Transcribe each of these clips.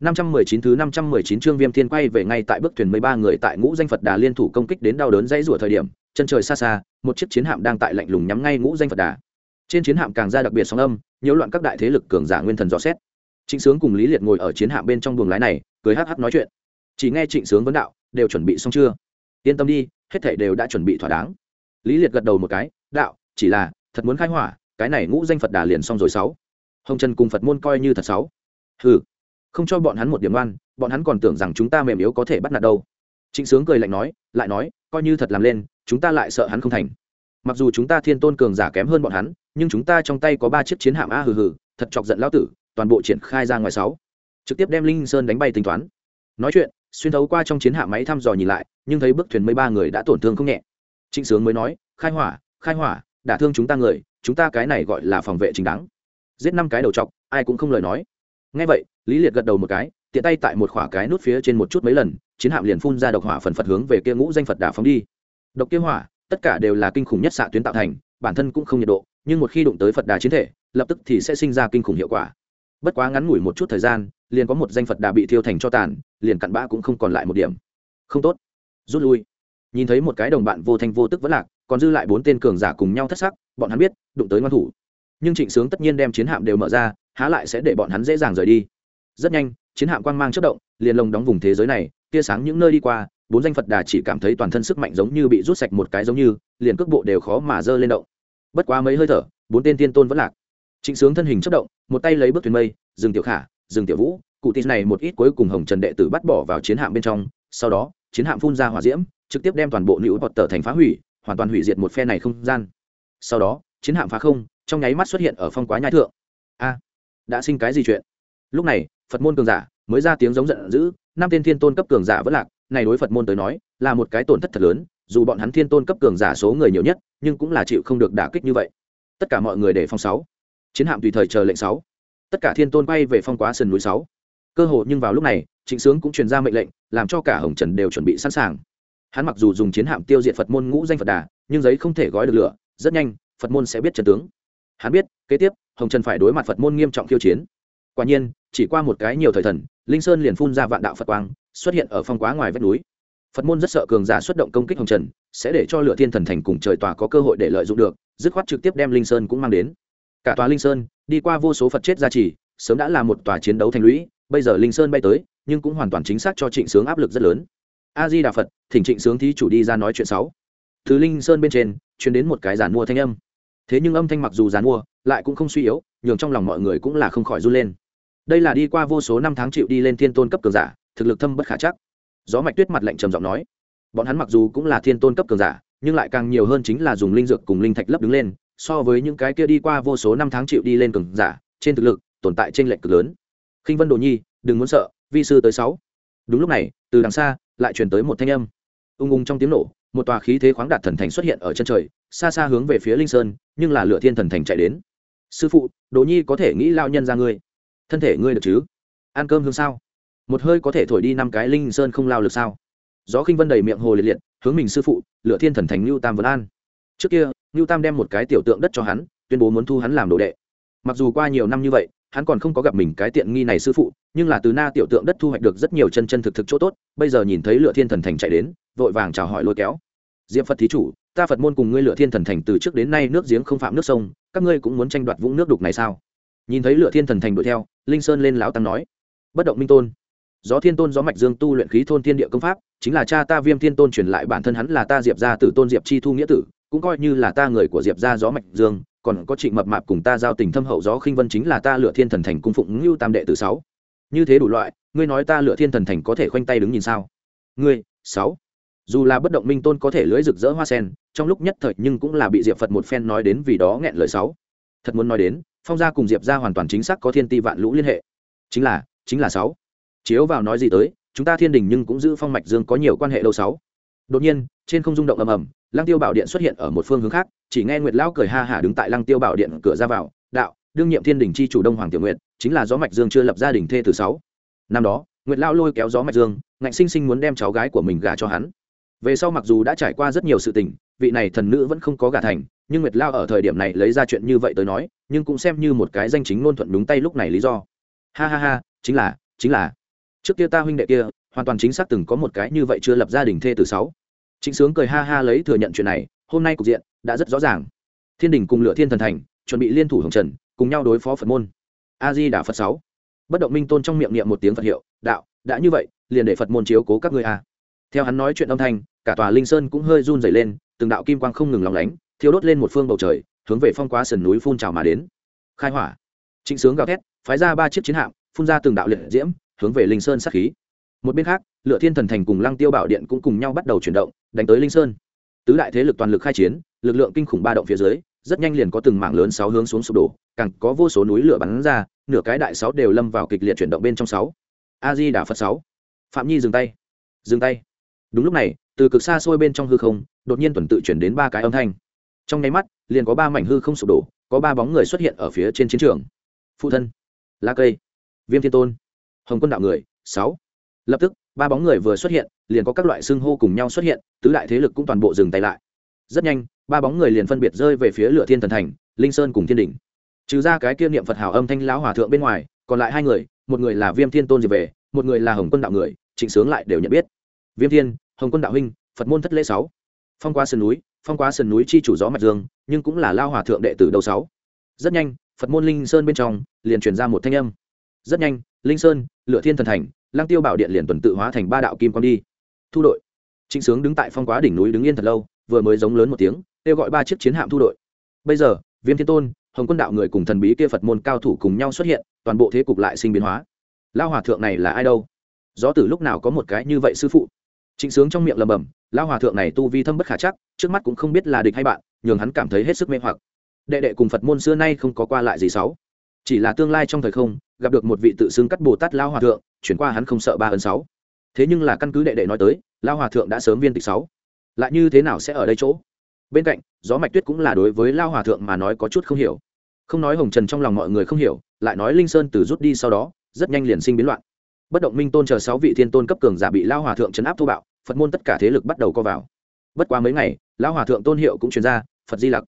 519 thứ 519 chương Viêm Thiên quay về ngay tại bước thuyền 13 người tại ngũ danh Phật Đà liên thủ công kích đến đau đớn dãy rủa thời điểm, chân trời xa xa, một chiếc chiến hạm đang tại lạnh lùng nhắm ngay ngũ danh Phật Đà. Trên chiến hạm càng ra đặc biệt sóng âm, nhiễu loạn các đại thế lực cường giả nguyên thần dò xét. Trịnh Sướng cùng Lý Liệt ngồi ở chiến hạm bên trong buồng lái này, cười hắc hắc nói chuyện. Chỉ nghe Trịnh Sướng vấn đạo, đều chuẩn bị xong chưa? Yên tâm đi, hết thảy đều đã chuẩn bị thỏa đáng. Lý Liệt gật đầu một cái, đạo, chỉ là, thật muốn khai hỏa, cái này ngũ danh Phật Đà liền xong rồi sáu. Hồng Trần cùng Phật môn coi như thật sáu. Hừ, không cho bọn hắn một điểm oan, bọn hắn còn tưởng rằng chúng ta mềm yếu có thể bắt nạt đâu. Trịnh sướng cười lạnh nói, lại nói, coi như thật làm lên, chúng ta lại sợ hắn không thành. Mặc dù chúng ta thiên tôn cường giả kém hơn bọn hắn, nhưng chúng ta trong tay có ba chiếc chiến hạm a hừ hừ, thật chọc giận lão tử, toàn bộ triển khai ra ngoài sáu. Trực tiếp đem linh sơn đánh bay tính toán. Nói chuyện, xuyên thấu qua trong chiến hạm máy thăm dò nhìn lại, nhưng thấy bức thuyền mấy ba người đã tổn thương không nhẹ. Trịnh sướng mới nói, khai hỏa khai hỏa, đả thương chúng ta người, chúng ta cái này gọi là phòng vệ chính đáng. Giết năm cái đầu chọc, ai cũng không lời nói ngay vậy, lý liệt gật đầu một cái, tiện tay tại một khỏa cái nút phía trên một chút mấy lần, chiến hạm liền phun ra độc hỏa phần phật hướng về kia ngũ danh phật đà phóng đi. Độc kia hỏa, tất cả đều là kinh khủng nhất xạ tuyến tạo thành, bản thân cũng không nhiệt độ, nhưng một khi đụng tới phật đà chiến thể, lập tức thì sẽ sinh ra kinh khủng hiệu quả. Bất quá ngắn ngủi một chút thời gian, liền có một danh phật đà bị thiêu thành cho tàn, liền cặn bã cũng không còn lại một điểm. Không tốt. Rút lui. Nhìn thấy một cái đồng bạn vô thanh vô tức vẫn lạc, còn dư lại bốn tên cường giả cùng nhau thất sắc, bọn hắn biết, đụng tới ngoan thủ nhưng trịnh sướng tất nhiên đem chiến hạm đều mở ra, há lại sẽ để bọn hắn dễ dàng rời đi. Rất nhanh, chiến hạm quang mang chất động, liền lồng đóng vùng thế giới này, tia sáng những nơi đi qua, bốn danh phật đà chỉ cảm thấy toàn thân sức mạnh giống như bị rút sạch một cái giống như, liền cước bộ đều khó mà dơ lên động. Bất quá mấy hơi thở, bốn tên tiên tôn vẫn lạc. Trịnh sướng thân hình chất động, một tay lấy bước thuyền mây, dừng tiểu khả, dừng tiểu vũ, cụ tin này một ít cuối cùng hồng trần đệ tử bắt bỏ vào chiến hạm bên trong, sau đó, chiến hạm phun ra hỏa diễm, trực tiếp đem toàn bộ nữ bọt tờ thành phá hủy, hoàn toàn hủy diệt một phe này không gian. Sau đó, chiến hạm phá không trong nháy mắt xuất hiện ở phong quá nhai thượng. A, đã sinh cái gì chuyện? Lúc này, phật môn cường giả mới ra tiếng giống giận dữ, năm tên thiên tôn cấp cường giả vẫn lạc, này đối phật môn tới nói, là một cái tổn thất thật lớn, dù bọn hắn thiên tôn cấp cường giả số người nhiều nhất, nhưng cũng là chịu không được đả kích như vậy. Tất cả mọi người để phong sáu. Chiến hạm tùy thời chờ lệnh sáu. Tất cả thiên tôn bay về phong quá sườn núi sáu. Cơ hội nhưng vào lúc này, trịnh sướng cũng truyền ra mệnh lệnh, làm cho cả hồng trần đều chuẩn bị sẵn sàng. Hắn mặc dù dùng chiến hạm tiêu diệt phật môn ngũ danh phật đà, nhưng giấy không thể gói được lửa, rất nhanh, phật môn sẽ biết trần tướng hắn biết, kế tiếp, hồng trần phải đối mặt phật môn nghiêm trọng khiêu chiến. Quả nhiên, chỉ qua một cái nhiều thời thần, linh sơn liền phun ra vạn đạo phật quang, xuất hiện ở phong quá ngoài vách núi. Phật môn rất sợ cường giả xuất động công kích hồng trần, sẽ để cho lựa thiên thần thành cùng trời tòa có cơ hội để lợi dụng được, dứt khoát trực tiếp đem linh sơn cũng mang đến. Cả tòa linh sơn, đi qua vô số phật chết gia trì, sớm đã là một tòa chiến đấu thành lũy, bây giờ linh sơn bay tới, nhưng cũng hoàn toàn chính xác cho trịnh sướng áp lực rất lớn. A di đà phật, thỉnh trịnh sướng thí chủ đi ra nói chuyện sáu. Thứ linh sơn bên trên chuyển đến một cái giản mua thanh âm thế nhưng âm thanh mặc dù dán mua, lại cũng không suy yếu, nhường trong lòng mọi người cũng là không khỏi run lên. Đây là đi qua vô số năm tháng chịu đi lên thiên tôn cấp cường giả, thực lực thâm bất khả chắc. Gió mạch tuyết mặt lạnh trầm giọng nói, bọn hắn mặc dù cũng là thiên tôn cấp cường giả, nhưng lại càng nhiều hơn chính là dùng linh dược cùng linh thạch lấp đứng lên, so với những cái kia đi qua vô số năm tháng chịu đi lên cường giả, trên thực lực, tồn tại trên lệch cực lớn. Khinh vân đồ nhi, đừng muốn sợ, vi sư tới sáu. Đúng lúc này, từ đằng xa, lại truyền tới một thanh âm. Ung ung trong tiếng nổ, một tòa khí thế khoáng đạt thần thành xuất hiện ở chân trời xa xa hướng về phía linh sơn, nhưng là lửa thiên thần thành chạy đến. Sư phụ, đỗ nhi có thể nghĩ lao nhân ra ngươi. Thân thể ngươi được chứ? Ăn cơm hương sao? Một hơi có thể thổi đi năm cái linh sơn không lao lực sao? Gió khinh vân đầy miệng hồ liệt liệt, hướng mình sư phụ lựa thiên thần thành lưu tam vân an. Trước kia lưu tam đem một cái tiểu tượng đất cho hắn, tuyên bố muốn thu hắn làm đồ đệ. Mặc dù qua nhiều năm như vậy, hắn còn không có gặp mình cái tiện nghi này sư phụ, nhưng là từ na tiểu tượng đất thu hoạch được rất nhiều chân chân thực thực chỗ tốt, bây giờ nhìn thấy lựa thiên thần thành chạy đến, vội vàng chào hỏi lôi kéo. Diệp phật thí chủ ta phật môn cùng ngươi lựa thiên thần thành từ trước đến nay nước giếng không phạm nước sông, các ngươi cũng muốn tranh đoạt vũng nước đục này sao? Nhìn thấy lựa thiên thần thành đuổi theo, linh sơn lên lão tăng nói, bất động minh tôn, gió thiên tôn gió mạch dương tu luyện khí thôn thiên địa công pháp, chính là cha ta viêm thiên tôn truyền lại bản thân hắn là ta diệp gia tử tôn diệp chi thu nghĩa tử, cũng coi như là ta người của diệp gia gió mạch dương, còn có trịnh mập mạp cùng ta giao tình thâm hậu gió khinh vân chính là ta lựa thiên thần thành cung phụng ngưu tam đệ tử sáu. Như thế đủ loại, ngươi nói ta lựa thiên thần thành có thể khoanh tay đứng nhìn sao? Ngươi, sáu dù là bất động minh tôn có thể lưỡi rực rỡ hoa sen, trong lúc nhất thời nhưng cũng là bị diệp phật một phen nói đến vì đó nghẹn lời sáu. Thật muốn nói đến, phong gia cùng diệp gia hoàn toàn chính xác có thiên ti vạn lũ liên hệ. Chính là chính là sáu. Chiếu vào nói gì tới, chúng ta thiên đình nhưng cũng giữ phong mạch dương có nhiều quan hệ lâu sáu. Đột nhiên, trên không rung động ầm ầm, lăng tiêu bảo điện xuất hiện ở một phương hướng khác, chỉ nghe nguyệt lão cười ha hả đứng tại lăng tiêu bảo điện cửa ra vào, đạo, đương nhiệm thiên đình chi chủ đông hoàng tiểu nguyệt, chính là gió mạch dương chưa lập gia đình thê thứ sáu. Năm đó, nguyệt lão lôi kéo gió mạch dương, ngạnh sinh sinh muốn đem cháu gái của mình gả cho hắn về sau mặc dù đã trải qua rất nhiều sự tình, vị này thần nữ vẫn không có gả thành, nhưng nguyệt lao ở thời điểm này lấy ra chuyện như vậy tới nói, nhưng cũng xem như một cái danh chính ngôn thuận đúng tay lúc này lý do. Ha ha ha, chính là chính là. Trước kia ta huynh đệ kia, hoàn toàn chính xác từng có một cái như vậy chưa lập gia đình thê từ sáu. Chính sướng cười ha ha lấy thừa nhận chuyện này, hôm nay cục diện đã rất rõ ràng. Thiên đình cùng lựa thiên thần thành, chuẩn bị liên thủ hồng trần, cùng nhau đối phó phật môn. A di đà phật sáu. Bất động minh tôn trong miệng niệm một tiếng phật hiệu, đạo, đã như vậy, liền để phật môn chiếu cố các ngươi a theo hắn nói chuyện âm thanh cả tòa linh sơn cũng hơi run dày lên, từng đạo kim quang không ngừng lòng lánh, thiêu đốt lên một phương bầu trời, hướng về phong quá sườn núi phun trào mà đến. Khai hỏa. Trịnh sướng gào thét, phái ra ba chiếc chiến hạm, phun ra từng đạo liệt diễm, hướng về linh sơn sát khí. Một bên khác, lựa thiên thần thành cùng lăng tiêu bảo điện cũng cùng nhau bắt đầu chuyển động, đánh tới linh sơn. Tứ đại thế lực toàn lực khai chiến, lực lượng kinh khủng ba động phía dưới, rất nhanh liền có từng mảng lớn sáu hướng xuống sụp đổ, càng có vô số núi lửa bắn ra, nửa cái đại sáu đều lâm vào kịch liệt chuyển động bên trong sáu. A di đà phật sáu. Phạm nhi dừng tay. Dừng tay. Đúng lúc này từ cực xa xôi bên trong hư không, đột nhiên tuần tự chuyển đến ba cái âm thanh. Trong nháy mắt, liền có ba mảnh hư không sụp đổ, có ba bóng người xuất hiện ở phía trên chiến trường. Phụ thân, lá cây, viêm thiên tôn, hồng quân đạo người, sáu. Lập tức, ba bóng người vừa xuất hiện, liền có các loại xưng hô cùng nhau xuất hiện, tứ đại thế lực cũng toàn bộ dừng tay lại. Rất nhanh, ba bóng người liền phân biệt rơi về phía lửa thiên thần thành, linh sơn cùng thiên đình trừ ra cái kia niệm phật hào âm thanh lão hòa thượng bên ngoài, còn lại hai người, một người là viêm thiên tôn diệp về một người là hồng quân đạo người, trịnh sướng lại đều nhận biết. Viêm thiên hồng quân đạo huynh, phật môn thất lễ sáu. Phong qua sườn núi, phong qua sườn núi chi chủ gió mạch dương, nhưng cũng là lao hòa thượng đệ tử đầu sáu. Rất nhanh, phật môn linh sơn bên trong liền truyền ra một thanh âm. Rất nhanh, linh sơn lựa thiên thần thành lang tiêu bảo điện liền tuần tự hóa thành ba đạo kim quang đi. Thu đội. Trịnh sướng đứng tại phong quá đỉnh núi đứng yên thật lâu, vừa mới giống lớn một tiếng, kêu gọi ba chiếc chiến hạm thu đội. Bây giờ, viêm thiên tôn, hồng quân đạo người cùng thần bí kia phật môn cao thủ cùng nhau xuất hiện, toàn bộ thế cục lại sinh biến hóa. Lao hòa thượng này là ai đâu? Gió từ lúc nào có một cái như vậy sư phụ? Trịnh sướng trong miệng lầm bầm lão hòa thượng này tu vi thâm bất khả chắc, trước mắt cũng không biết là địch hay bạn, nhường hắn cảm thấy hết sức mê hoặc. Đệ đệ cùng phật môn xưa nay không có qua lại gì xấu. Chỉ là tương lai trong thời không, gặp được một vị tự xưng cắt bồ tát lão hòa thượng, chuyển qua hắn không sợ ba ấn sáu. Thế nhưng là căn cứ đệ đệ nói tới, lão hòa thượng đã sớm viên tịch sáu. Lại như thế nào sẽ ở đây chỗ? Bên cạnh, gió mạch tuyết cũng là đối với lão hòa thượng mà nói có chút không hiểu. Không nói hồng trần trong lòng mọi người không hiểu, lại nói linh sơn từ rút đi sau đó, rất nhanh liền sinh biến loạn. Bất động minh tôn chờ sáu vị thiên tôn cấp cường giả bị lao hòa thượng chấn áp thô bạo phật môn tất cả thế lực bắt đầu co vào. Bất quá mấy ngày, lão hòa thượng tôn hiệu cũng truyền ra, phật di lặc.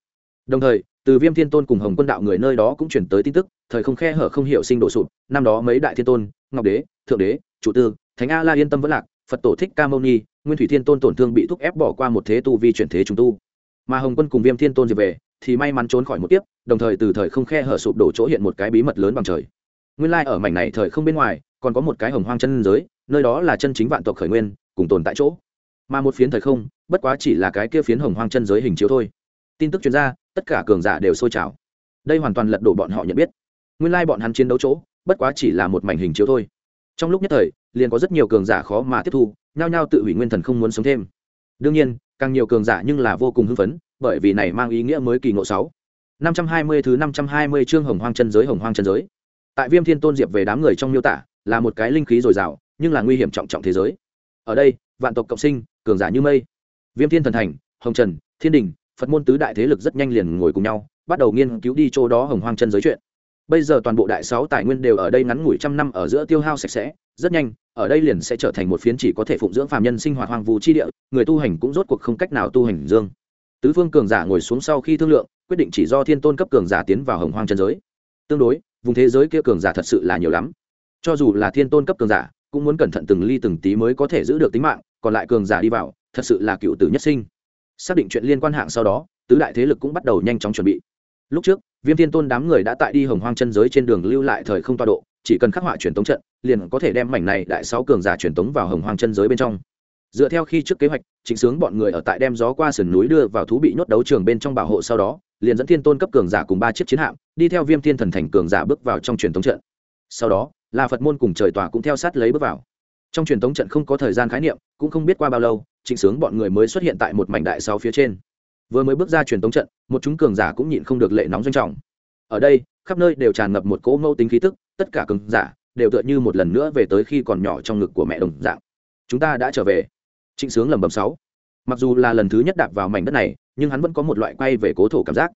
Đồng thời, từ viêm thiên tôn cùng hồng quân đạo người nơi đó cũng chuyển tới tin tức, thời không khe hở không hiểu sinh đổ sụp, năm đó mấy đại thiên tôn, ngọc đế, thượng đế, chủ tư, thánh a la yên tâm vẫn lạc, phật tổ thích ca mâu ni, nguyên thủy thiên tôn tổn thương bị thúc ép bỏ qua một thế tu vi chuyển thế trùng tu. Mà hồng quân cùng viêm thiên tôn diệt về, thì may mắn trốn khỏi một tiếp đồng thời từ thời không khe hở sụp đổ chỗ hiện một cái bí mật lớn bằng trời. Nguyên lai ở mảnh này thời không bên ngoài, còn có một cái hồng hoang chân giới, nơi đó là chân chính vạn tộc khởi nguyên cùng tồn tại chỗ. Mà một phiến thời không, bất quá chỉ là cái kia phiến hồng hoang chân giới hình chiếu thôi. Tin tức chuyên gia tất cả cường giả đều sôi trào. Đây hoàn toàn lật đổ bọn họ nhận biết. Nguyên lai bọn hắn chiến đấu chỗ, bất quá chỉ là một mảnh hình chiếu thôi. Trong lúc nhất thời, liền có rất nhiều cường giả khó mà tiếp thu, nhao nhao tự hủy nguyên thần không muốn sống thêm. Đương nhiên, càng nhiều cường giả nhưng là vô cùng hưng phấn, bởi vì này mang ý nghĩa mới kỳ ngộ sáu. năm trăm hai mươi thứ năm trăm hai mươi chương hồng hoang chân giới, hồng hoang chân giới. Tại viêm thiên tôn diệp về đám người trong miêu tả, là một cái linh khí dồi dào, nhưng là nguy hiểm trọng trọng thế giới ở đây, vạn tộc cộng sinh, cường giả như mây. Viêm thiên thần thành, hồng trần, thiên đình, phật môn tứ đại thế lực rất nhanh liền ngồi cùng nhau, bắt đầu nghiên cứu đi chỗ đó hồng hoang chân giới chuyện. Bây giờ toàn bộ đại sáu tài nguyên đều ở đây ngắn ngủi trăm năm ở giữa tiêu hao sạch sẽ, rất nhanh, ở đây liền sẽ trở thành một phiến chỉ có thể phụng dưỡng phàm nhân sinh hoạt hoang vu chi địa, người tu hành cũng rốt cuộc không cách nào tu hành dương. Tứ phương cường giả ngồi xuống sau khi thương lượng, quyết định chỉ do thiên tôn cấp cường giả tiến vào hồng hoang chân giới. Tương đối, vùng thế giới kia cường giả thật sự là nhiều lắm. Cho dù là thiên tôn cấp cường giả cũng muốn cẩn thận từng ly từng tí mới có thể giữ được tính mạng, còn lại cường giả đi vào, thật sự là cựu tử nhất sinh. Xác định chuyện liên quan hạng sau đó, tứ đại thế lực cũng bắt đầu nhanh chóng chuẩn bị. Lúc trước, viêm thiên tôn đám người đã tại đi hồng hoang chân giới trên đường lưu lại thời không toa độ, chỉ cần khắc họa truyền tống trận, liền có thể đem mảnh này đại sáu cường giả truyền tống vào hồng hoang chân giới bên trong. Dựa theo khi trước kế hoạch chỉnh sướng bọn người ở tại đem gió qua sườn núi đưa vào thú bị nhốt đấu trường bên trong bảo hộ sau đó, liền dẫn thiên tôn cấp cường giả cùng ba chiếc chiến hạm, đi theo viêm thiên thần thành cường giả bước vào trong truyền tống trận. Sau đó là phật môn cùng trời tòa cũng theo sát lấy bước vào trong truyền thống trận không có thời gian khái niệm cũng không biết qua bao lâu trịnh sướng bọn người mới xuất hiện tại một mảnh đại sáu phía trên vừa mới bước ra truyền thống trận một chúng cường giả cũng nhịn không được lệ nóng doanh trọng ở đây khắp nơi đều tràn ngập một cỗ mâu tính khí tức tất cả cường giả đều tựa như một lần nữa về tới khi còn nhỏ trong ngực của mẹ đồng dạng chúng ta đã trở về trịnh sướng lẩm bẩm sáu mặc dù là lần thứ nhất đạp vào mảnh đất này nhưng hắn vẫn có một loại quay về cố thổ cảm giác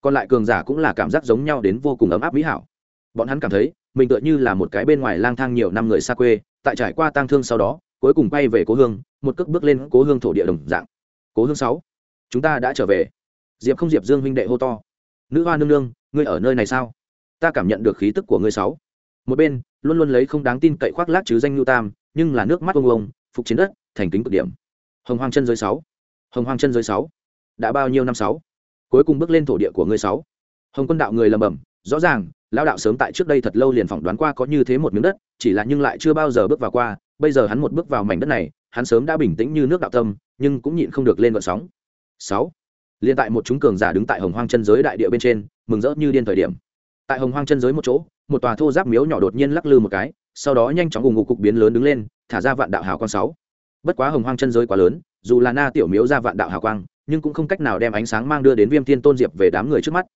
còn lại cường giả cũng là cảm giác giống nhau đến vô cùng ấm áp mỹ hảo bọn hắn cảm thấy mình tựa như là một cái bên ngoài lang thang nhiều năm người xa quê tại trải qua tang thương sau đó cuối cùng quay về cố hương một cước bước lên cố hương thổ địa đồng dạng. Cố hương sáu chúng ta đã trở về. Diệp không diệp dương huynh đệ hô to. Nữ hoa nương nương ngươi ở nơi này sao? Ta cảm nhận được khí tức của ngươi sáu. Một bên luôn luôn lấy không đáng tin cậy khoác lác chứ danh nhu tam nhưng là nước mắt ông ông phục chiến đất thành kính cực điểm. Hồng hoang chân giới sáu. Hồng hoang chân giới sáu. Đã bao nhiêu năm sáu? Cuối cùng bước lên thổ địa của ngươi sáu. Hồng quân đạo người lầm bẩm, rõ ràng lão đạo sớm tại trước đây thật lâu liền phỏng đoán qua có như thế một miếng đất, chỉ là nhưng lại chưa bao giờ bước vào qua, bây giờ hắn một bước vào mảnh đất này, hắn sớm đã bình tĩnh như nước đạo tâm, nhưng cũng nhịn không được lên vận sóng. Sáu. Liền tại một chúng cường giả đứng tại hồng hoang chân giới đại địa bên trên, mừng rỡ như điên thời điểm. Tại hồng hoang chân giới một chỗ, một tòa thô giáp miếu nhỏ đột nhiên lắc lư một cái, sau đó nhanh chóng ủng ngục cục biến lớn đứng lên, thả ra vạn đạo hào quang sáu. Bất quá hồng hoang chân giới quá lớn, dù là na tiểu miếu ra vạn đạo hào quang, nhưng cũng không cách nào đem ánh sáng mang đưa đến viêm thiên tôn diệp về đám người trước mắt.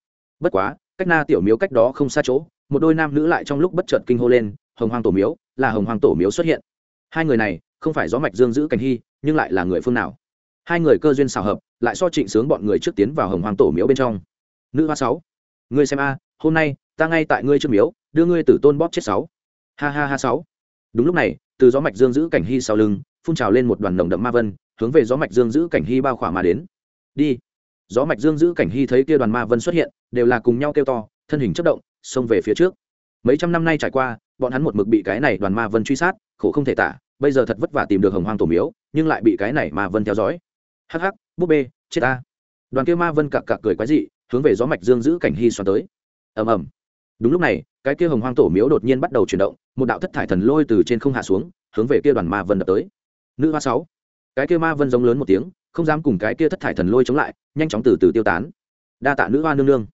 Bất quá cách na tiểu miếu cách đó không xa chỗ, một đôi nam nữ lại trong lúc bất chợt kinh hô lên, hồng hoàng tổ miếu, là hồng hoàng tổ miếu xuất hiện. Hai người này, không phải gió mạch dương giữ cảnh hy, nhưng lại là người phương nào? Hai người cơ duyên xào hợp, lại so trịnh sướng bọn người trước tiến vào hồng hoàng tổ miếu bên trong. Nữ hoa sáu, ngươi xem a, hôm nay, ta ngay tại ngươi trước miếu, đưa ngươi tử tôn bóp chết sáu. Ha ha ha sáu. Đúng lúc này, từ gió mạch dương giữ cảnh hy sau lưng, phun trào lên một đoàn nồng đậm ma vân, hướng về gió mạch dương giữ cảnh hy bao khỏa mà đến. Đi gió mạch dương giữ cảnh hy thấy kia đoàn ma vân xuất hiện, đều là cùng nhau kêu to, thân hình chất động, xông về phía trước. Mấy trăm năm nay trải qua, bọn hắn một mực bị cái này đoàn ma vân truy sát, khổ không thể tả, bây giờ thật vất vả tìm được hồng hoang tổ miếu, nhưng lại bị cái này ma vân theo dõi. Hắc hắc, búp bê, chết ta. Đoàn kia ma vân cặc cặc cười quái dị, hướng về gió mạch dương giữ cảnh hy xoắn tới. Ầm ầm. Đúng lúc này, cái kia hồng hoang tổ miếu đột nhiên bắt đầu chuyển động, một đạo thất thải thần lôi từ trên không hạ xuống, hướng về kia đoàn ma vân đập tới. Nữ hoa sáu. Cái kia ma vân giống lớn một tiếng không dám cùng cái kia thất thải thần lôi chống lại, nhanh chóng từ từ tiêu tán. Đa tạ nữ hoa nương nương.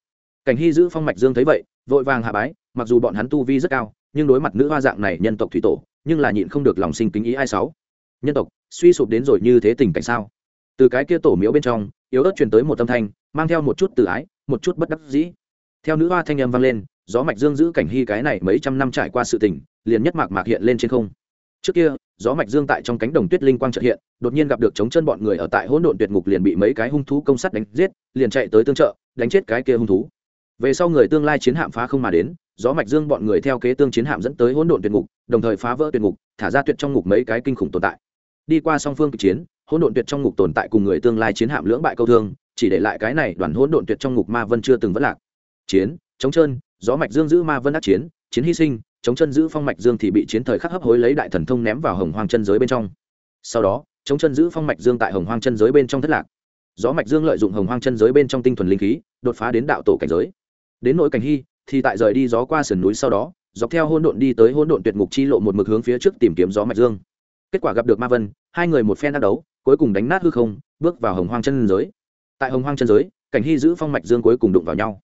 Cảnh hy giữ phong mạch dương thấy vậy, vội vàng hạ bái, mặc dù bọn hắn tu vi rất cao, nhưng đối mặt nữ hoa dạng này nhân tộc thủy tổ, nhưng là nhịn không được lòng sinh kính ý ai sáu. Nhân tộc, suy sụp đến rồi như thế tình cảnh sao? Từ cái kia tổ miếu bên trong, yếu ớt truyền tới một âm thanh, mang theo một chút tự ái, một chút bất đắc dĩ. Theo nữ hoa thanh âm vang lên, gió mạch dương giữ cảnh hy cái này mấy trăm năm trải qua sự tình, liền nhất mạc mạc hiện lên trên không trước kia, gió mạch dương tại trong cánh đồng tuyết linh quang trợ hiện, đột nhiên gặp được chống chân bọn người ở tại hỗn độn tuyệt ngục liền bị mấy cái hung thú công sát đánh giết, liền chạy tới tương trợ, đánh chết cái kia hung thú. Về sau người tương lai chiến hạm phá không mà đến, gió mạch dương bọn người theo kế tương chiến hạm dẫn tới hỗn độn tuyệt ngục, đồng thời phá vỡ tuyệt ngục, thả ra tuyệt trong ngục mấy cái kinh khủng tồn tại. Đi qua song phương kịch chiến, hỗn độn tuyệt trong ngục tồn tại cùng người tương lai chiến hạm lưỡng bại câu thương, chỉ để lại cái này đoàn hỗn độn tuyệt trong ngục ma vân chưa từng vất lạc. Chiến chống trơn gió mạch dương giữ ma vân ác chiến chiến hy sinh chống chân giữ phong mạch dương thì bị chiến thời khắc hấp hối lấy đại thần thông ném vào hồng hoang chân giới bên trong. Sau đó, chống chân giữ phong mạch dương tại hồng hoang chân giới bên trong thất lạc. Gió mạch dương lợi dụng hồng hoang chân giới bên trong tinh thuần linh khí, đột phá đến đạo tổ cảnh giới. Đến nội cảnh hy, thì tại rời đi gió qua sườn núi sau đó, dọc theo hôn độn đi tới hôn độn tuyệt ngục chi lộ một mực hướng phía trước tìm kiếm gió mạch dương. Kết quả gặp được ma vân, hai người một phen đắc đấu, cuối cùng đánh nát hư không, bước vào hồng hoang chân giới. Tại hồng hoang chân giới, cảnh hy giữ phong mạch dương cuối cùng đụng vào nhau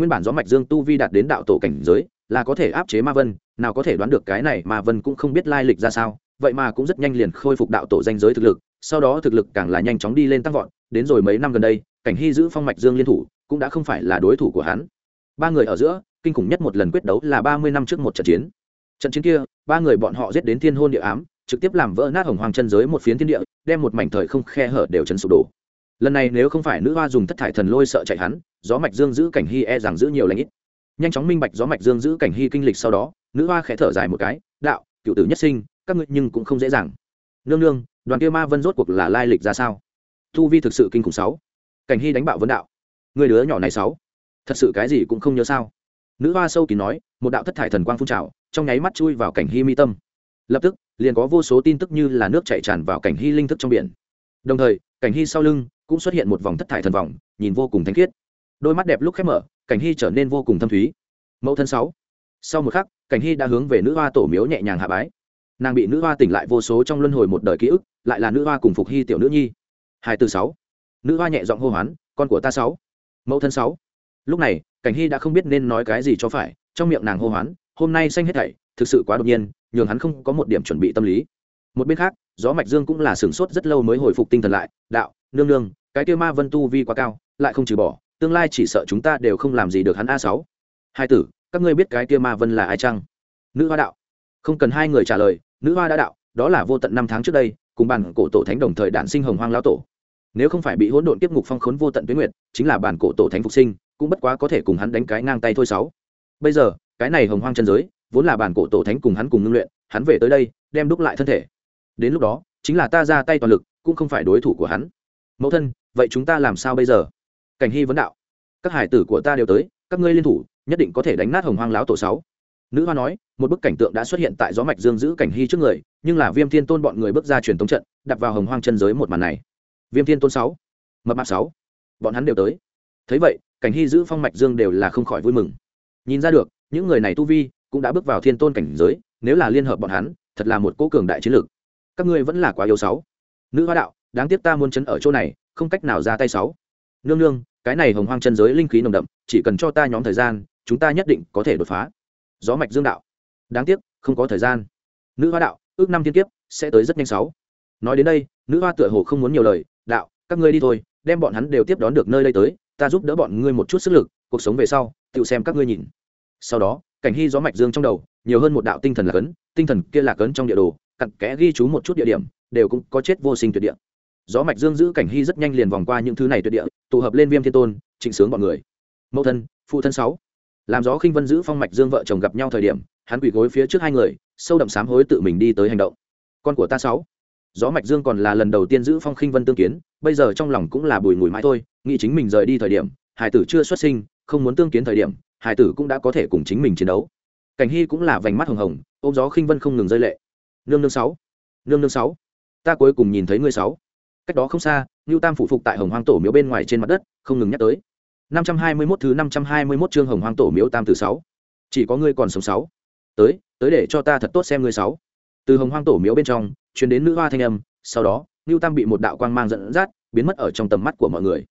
nguyên bản gió mạch dương tu vi đạt đến đạo tổ cảnh giới, là có thể áp chế ma vân, nào có thể đoán được cái này ma vân cũng không biết lai lịch ra sao, vậy mà cũng rất nhanh liền khôi phục đạo tổ danh giới thực lực, sau đó thực lực càng là nhanh chóng đi lên tăng vọt, đến rồi mấy năm gần đây, cảnh hy giữ phong mạch dương liên thủ cũng đã không phải là đối thủ của hắn. Ba người ở giữa, kinh khủng nhất một lần quyết đấu là ba mươi năm trước một trận chiến. Trận chiến kia, ba người bọn họ giết đến thiên hôn địa ám, trực tiếp làm vỡ nát hồng hoàng chân giới một phiến thiên địa, đem một mảnh thời không khe hở đều chấn sụp đổ lần này nếu không phải nữ hoa dùng thất thải thần lôi sợ chạy hắn, gió mạch dương giữ cảnh hy e rằng giữ nhiều lãnh ít. Nhanh chóng minh bạch gió mạch dương giữ cảnh hy kinh lịch sau đó, nữ hoa khẽ thở dài một cái, đạo, cựu tử nhất sinh, các ngươi nhưng cũng không dễ dàng. Nương nương, đoàn kia ma vân rốt cuộc là lai lịch ra sao? Thu vi thực sự kinh khủng sáu. Cảnh hy đánh bạo vấn đạo. Người đứa nhỏ này sáu. Thật sự cái gì cũng không nhớ sao? Nữ hoa sâu kín nói, một đạo thất thải thần quang phun trào, trong nháy mắt chui vào cảnh hy mi tâm. Lập tức, liền có vô số tin tức như là nước chảy tràn vào cảnh hy linh thức trong biển. Đồng thời cảnh hy sau lưng cũng xuất hiện một vòng thất thải thần vòng, nhìn vô cùng thanh khiết. Đôi mắt đẹp lúc khép mở, cảnh hy trở nên vô cùng thâm thúy. Mẫu thân sáu. Sau một khắc, cảnh hy đã hướng về nữ hoa tổ miếu nhẹ nhàng hạ bái. Nàng bị nữ hoa tỉnh lại vô số trong luân hồi một đời ký ức, lại là nữ hoa cùng phục hy tiểu nữ nhi. Hai từ sáu. Nữ hoa nhẹ giọng hô hoán, con của ta sáu. Mẫu thân sáu. Lúc này, cảnh hy đã không biết nên nói cái gì cho phải, trong miệng nàng hô hoán, hôm nay xanh hết thảy, thực sự quá đột nhiên, nhường hắn không có một điểm chuẩn bị tâm lý. Một bên khác gió mạch dương cũng là sửng sốt rất lâu mới hồi phục tinh thần lại, đạo, nương nương, cái kia ma vân tu vi quá cao, lại không trừ bỏ, tương lai chỉ sợ chúng ta đều không làm gì được hắn a sáu. Hai tử, các ngươi biết cái kia ma vân là ai chăng? Nữ hoa đạo. Không cần hai người trả lời, nữ hoa đã đạo, đó là vô tận năm tháng trước đây, cùng bản cổ tổ thánh đồng thời đản sinh hồng hoang lão tổ. Nếu không phải bị hỗn độn tiếp ngục phong khốn vô tận tuyến nguyệt, chính là bản cổ tổ thánh phục sinh, cũng bất quá có thể cùng hắn đánh cái ngang tay thôi sáu. Bây giờ, cái này hồng hoang chân giới, vốn là bản cổ tổ thánh cùng hắn cùng ngưng luyện, hắn về tới đây, đem đúc lại thân thể đến lúc đó, chính là ta ra tay toàn lực, cũng không phải đối thủ của hắn. Mẫu thân, vậy chúng ta làm sao bây giờ? Cảnh hy vấn đạo. Các hải tử của ta đều tới, các ngươi liên thủ, nhất định có thể đánh nát hồng hoang láo tổ sáu. Nữ hoa nói, một bức cảnh tượng đã xuất hiện tại gió mạch dương giữ cảnh hy trước người, nhưng là viêm thiên tôn bọn người bước ra truyền thống trận đặt vào hồng hoang chân giới một màn này. Viêm thiên tôn sáu, mập mạc sáu. Bọn hắn đều tới. Thấy vậy, cảnh hy giữ phong mạch dương đều là không khỏi vui mừng. Nhìn ra được, những người này tu vi cũng đã bước vào thiên tôn cảnh giới, nếu là liên hợp bọn hắn, thật là một cố cường đại chiến lược các ngươi vẫn là quá yếu sáu. Nữ hoa đạo, đáng tiếc ta muốn chấn ở chỗ này, không cách nào ra tay sáu. Nương nương, cái này hồng hoang chân giới linh khí nồng đậm, chỉ cần cho ta nhóm thời gian, chúng ta nhất định có thể đột phá. Gió mạch dương đạo. Đáng tiếc, không có thời gian. Nữ hoa đạo, ước năm thiên kiếp, sẽ tới rất nhanh sáu. Nói đến đây, nữ hoa tựa hồ không muốn nhiều lời, đạo, các ngươi đi thôi, đem bọn hắn đều tiếp đón được nơi đây tới, ta giúp đỡ bọn ngươi một chút sức lực, cuộc sống về sau, tự xem các ngươi nhìn. Sau đó, cảnh hy gió mạch dương trong đầu, nhiều hơn một đạo tinh thần lạc ấn, tinh thần kia lạc ấn trong địa đồ cặn kẽ ghi chú một chút địa điểm, đều cũng có chết vô sinh tuyệt địa. Gió mạch dương giữ cảnh hy rất nhanh liền vòng qua những thứ này tuyệt địa, tụ hợp lên viêm thiên tôn, trịnh sướng bọn người. Mẫu thân, phụ thân sáu. Làm gió khinh vân giữ phong mạch dương vợ chồng gặp nhau thời điểm, hắn quỳ gối phía trước hai người, sâu đậm sám hối tự mình đi tới hành động. Con của ta sáu. Gió mạch dương còn là lần đầu tiên giữ phong khinh vân tương kiến, bây giờ trong lòng cũng là bùi ngùi mãi thôi, nghĩ chính mình rời đi thời điểm, hải tử chưa xuất sinh, không muốn tương kiến thời điểm, hải tử cũng đã có thể cùng chính mình chiến đấu. Cảnh hy cũng là vành mắt hồng hồng, ôm gió khinh vân không ngừng rơi lệ nương nương sáu. Nương nương sáu. Ta cuối cùng nhìn thấy ngươi sáu. Cách đó không xa, ngưu tam phụ phục tại hồng hoang tổ miếu bên ngoài trên mặt đất, không ngừng nhắc tới. Năm trăm hai mươi 521 thứ năm trăm hai mươi 521 chương hồng hoang tổ miếu tam từ sáu. Chỉ có ngươi còn sống sáu. Tới tới để cho ta thật tốt xem ngươi sáu. Từ hồng hoang tổ miếu bên trong, truyền đến nữ hoa thanh âm, sau đó, ngưu tam bị một đạo quang mang dẫn dắt, biến mất ở trong tầm mắt của mọi người.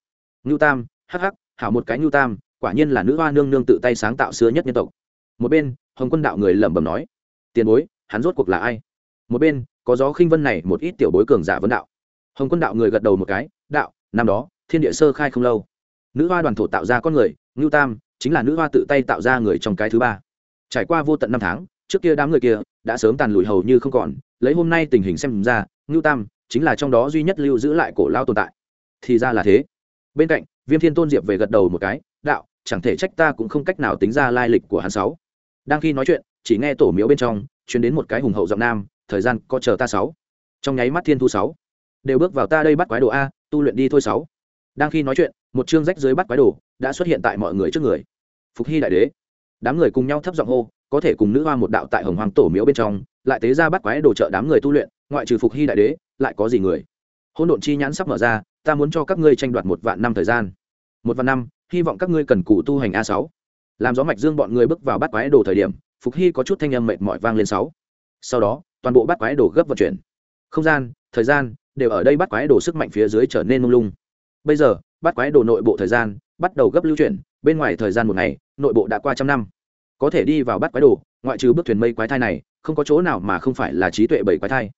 Ngưu tam, hắc hắc, hảo một cái ngưu tam, quả nhiên là nữ hoa nương nương tự tay sáng tạo xưa nhất nhân tộc. Một bên, hồng quân đạo người lẩm bẩm nói, tiền bối, hắn rốt cuộc là ai? Một bên, có gió khinh vân này, một ít tiểu bối cường giả vấn đạo. Hồng quân đạo người gật đầu một cái, đạo, năm đó, thiên địa sơ khai không lâu, nữ hoa đoàn thổ tạo ra con người, ngưu tam, chính là nữ hoa tự tay tạo ra người trong cái thứ ba. Trải qua vô tận năm tháng, trước kia đám người kia đã sớm tàn lùi hầu như không còn, lấy hôm nay tình hình xem ra, ngưu tam chính là trong đó duy nhất lưu giữ lại cổ lao tồn tại. Thì ra là thế. Bên cạnh, viêm thiên tôn diệp về gật đầu một cái, đạo, chẳng thể trách ta cũng không cách nào tính ra lai lịch của hắn sáu. Đang khi nói chuyện, chỉ nghe tổ miếu bên trong chuyến đến một cái hùng hậu giọng nam thời gian có chờ ta sáu. Trong nháy mắt thiên thu sáu. Đều bước vào ta đây bắt quái đồ a, tu luyện đi thôi sáu. Đang khi nói chuyện, một chương rách dưới bắt quái đồ đã xuất hiện tại mọi người trước người. Phục hy đại đế. Đám người cùng nhau thấp giọng hô, có thể cùng nữ hoa một đạo tại hồng hoàng tổ miếu bên trong, lại tế ra bắt quái đồ trợ đám người tu luyện, ngoại trừ phục hy đại đế, lại có gì người? Hôn độn chi nhãn sắp mở ra, ta muốn cho các ngươi tranh đoạt một vạn năm thời gian. Một vạn năm, hy vọng các ngươi cần cụ tu hành a sáu. Làm gió mạch dương bọn người bước vào bắt quái đồ thời điểm, phục hy có chút thanh âm mệt mỏi vang lên sáu. Sau đó toàn bộ bắt quái đồ gấp vận chuyển. Không gian, thời gian đều ở đây bắt quái đồ sức mạnh phía dưới trở nên mông lung. Bây giờ, bắt quái đồ nội bộ thời gian bắt đầu gấp lưu chuyển, bên ngoài thời gian một ngày, nội bộ đã qua trăm năm. Có thể đi vào bắt quái đồ, ngoại trừ bước thuyền mây quái thai này, không có chỗ nào mà không phải là trí tuệ bảy quái thai.